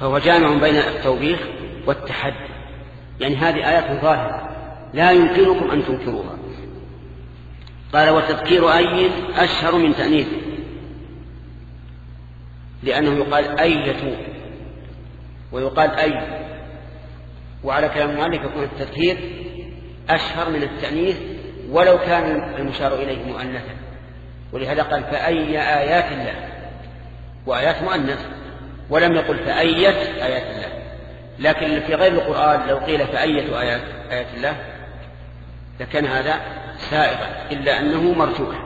فهو جامع بين التوبيخ والتحدي. يعني هذه آيات ظاهرة. لا يمكنكم أن تنكروها. قال وتذكير أي أشهر من تأنيث لأنه يقال أية. ويقال أي. وعلى كلام المؤلف يكون التذكير أشهر من التأنيث ولو كان المشار إليه مؤنثا. ولهذا قال فأي آيات الله؟ وآيات مؤنث. ولم يقل فأية آيات الله. لكن في غير القرآن لو قيل فأية آيات, آيات الله؟ لكان هذا سائغا إلا أنه مرجوح.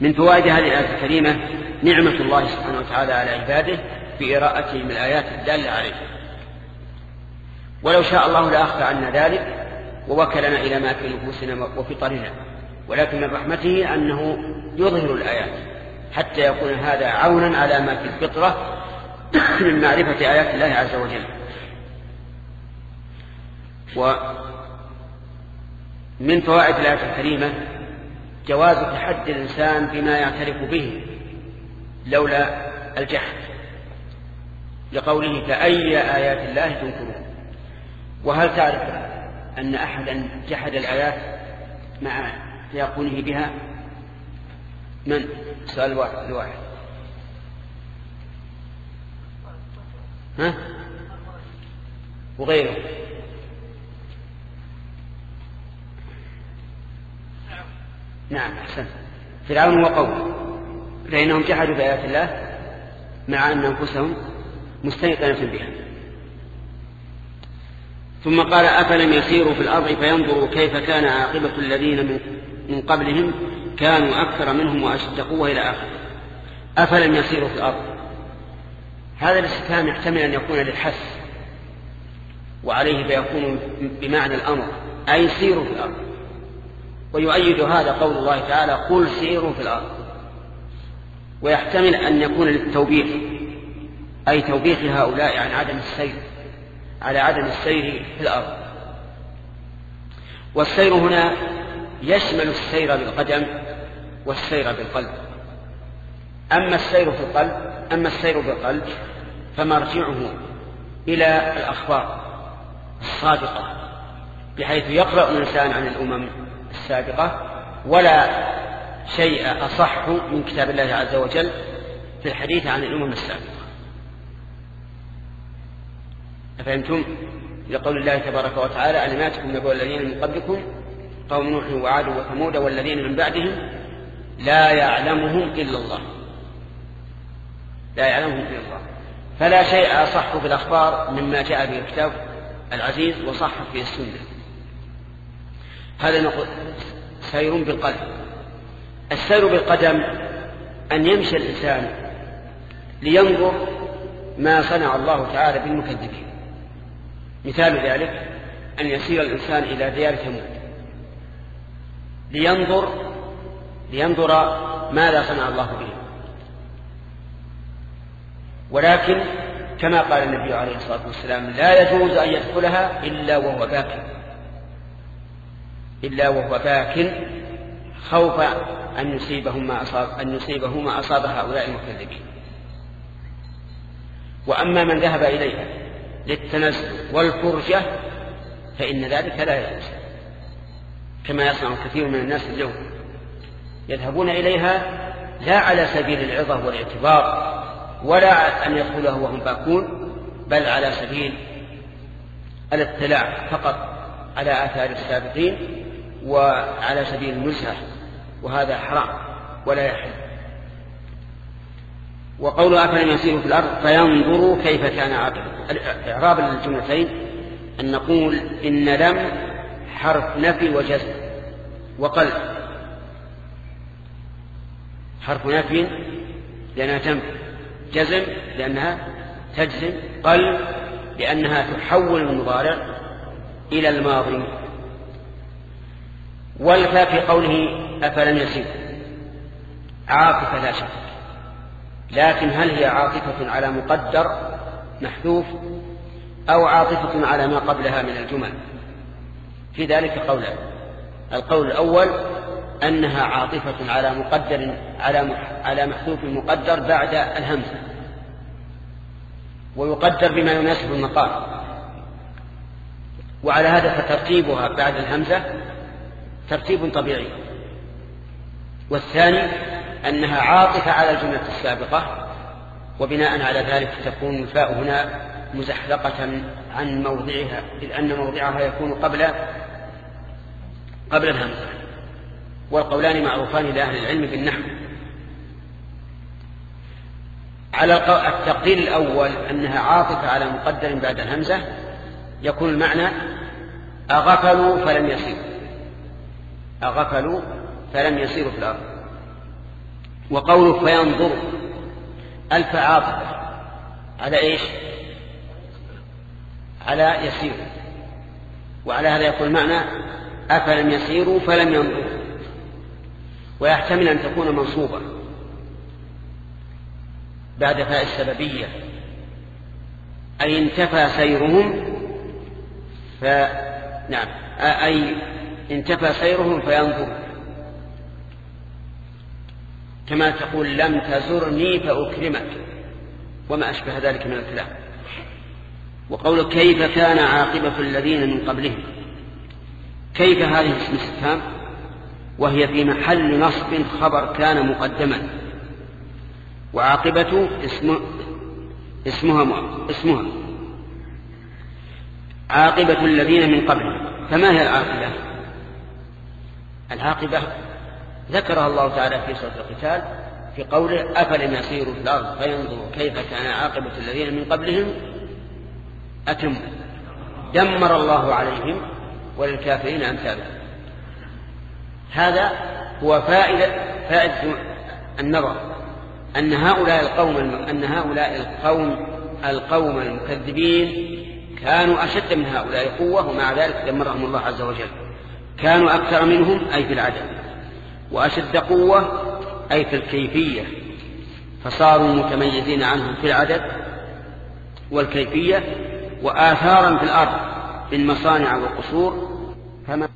من فوائد هذه الآية الكريمة نعمة الله سبحانه وتعالى على عباده بإراءتهم الآيات الدالة عليه. ولو شاء الله لأخفى عنا ذلك ووكلنا إلى ما في نفوسنا وفطرنا ولكن من رحمته أنه يظهر الآيات حتى يكون هذا عونا على ما في الفطرة [COUGHS] من معرفة آيات الله عز وجل. ومن فوائد الآية الكريمة جواز تحدي الإنسان بما يعترف به لولا الجحد لقوله فأي آيات الله تنكرون. وهل تعرف أن أحدا جحد الآيات مع تيقنه بها؟ من؟ سؤال الواحد ها؟ وغيره. نعم أحسن. فرعون وقومه فإنهم جحدوا بآيات الله مع أن أنفسهم مستيقنة بها. ثم قال أفلم يسيروا في الأرض فينظروا كيف كان عاقبة الذين من قبلهم كانوا أكثر منهم وأشد قوة إلى آخره. أفلم يسيروا في الأرض؟ هذا الاستفهام يحتمل أن يكون للحث وعليه فيكون بمعنى الأمر أي سيروا في الأرض. ويؤيد هذا قول الله تعالى قل سيروا في الأرض. ويحتمل أن يكون للتوبيخ أي توبيخ هؤلاء عن عدم السير على عدم السير في الأرض. والسير هنا يشمل السير بالقدم والسير بالقلب. أما السير في القلب أما السير بالقلب فمرجعه إلى الأخبار الصادقة بحيث يقرأ الإنسان عن الأمم السابقة ولا شيء أصح من كتاب الله عز وجل في الحديث عن الأمم السابقة. أفهمتم؟ لقول الله تبارك وتعالى ألم يأتكم الذين من قبلكم قوم نوح وعاد وثمود والذين من بعدهم لا يعلمهم إلا الله. لا يعلمهم إلا الله. فلا شيء أصح في الأخبار مما جاء به الكتاب العزيز وصح فيه السنة. هذا نقول سير بالقلب السير بالقدم أن يمشي الإنسان لينظر ما صنع الله تعالى بالمكذبين. مثال ذلك أن يسير الإنسان إلى ديار ثمود. لينظر لينظر ماذا صنع الله به. ولكن كما قال النبي عليه الصلاة والسلام لا يجوز أن يدخلها إلا وهو باك إلا وهو باك خوف أن يصيبه ما أصاب أن يصيبه ما أصاب هؤلاء المكذبين وأما من ذهب إليها للتنزل والفرجة فإن ذلك لا يجوز كما يصنع كثير من الناس اليوم. يذهبون إليها لا على سبيل العظة والاعتبار ولا أن يدخلها وهم باكون بل على سبيل الاطلاع فقط على آثار السابقين وعلى سبيل النزهة وهذا حرام ولا يحل. وقول أفلم يسيروا في الأرض فينظروا كيف كان عاقبة. إعراب الجملتين أن نقول إن لم حرف نفي وجزم وقلب. حرف نفي لأنها تنفي جزم لأنها تجزم قلب لأنها تحول المضارع إلى الماضي. والفاء في قوله أفلم يسير عاطفة لا شك. لكن هل هي عاطفة على مقدر محذوف أو عاطفة على ما قبلها من الجمل؟ في ذلك قولان. القول الأول أنها عاطفة على مقدر على على محذوف مقدر بعد الهمزة. ويقدر بما يناسب المقام. وعلى هذا فترتيبها بعد الهمزة ترتيب طبيعي. والثاني أنها عاطفة على الجملة السابقة وبناء على ذلك تكون الفاء هنا مزحلقة عن موضعها إذ أن موضعها يكون قبل قبل الهمزة. والقولان معروفان لأهل العلم بالنحو. على التقدير الأول أنها عاطفة على مقدر بعد الهمزة يكون المعنى أغفلوا فلم يسيروا أغفلوا فلم يسيروا في الأرض. وقوله فينظر ألف عاطفة على إيش؟ على يسير. وعلى هذا يقول معنى أفلم يسيروا فلم ينظروا. ويحتمل أن تكون منصوبة بعد فاء السببية. أي انتفى سيرهم ف نعم. أي انتفى سيرهم فينظر. كما تقول لم تزرني فأكرمك وما أشبه ذلك من الكلام. وقول كيف كان عاقبة الذين من قبلهم؟ كيف هذه اسم استفهام وهي في محل نصب خبر كان مقدما. وعاقبة اسم اسمها اسمها. عاقبة الذين من قبلهم. فما هي العاقبة؟ العاقبة ذكرها الله تعالى في سورة القتال في قوله أفلم يسيروا في الأرض فينظروا كيف كان عاقبة الذين من قبلهم؟ أتم. دمر الله عليهم وللكافرين أمثالهم. هذا هو فائدة فائدة النظر. أن هؤلاء القوم أن هؤلاء القوم القوم المكذبين كانوا أشد من هؤلاء قوة ومع ذلك دمرهم الله عز وجل. كانوا أكثر منهم أي في العدد وأشد قوة أي في الكيفية فصاروا متميزين عنهم في العدد والكيفية وآثارا في الأرض بالمصانع والقصور فما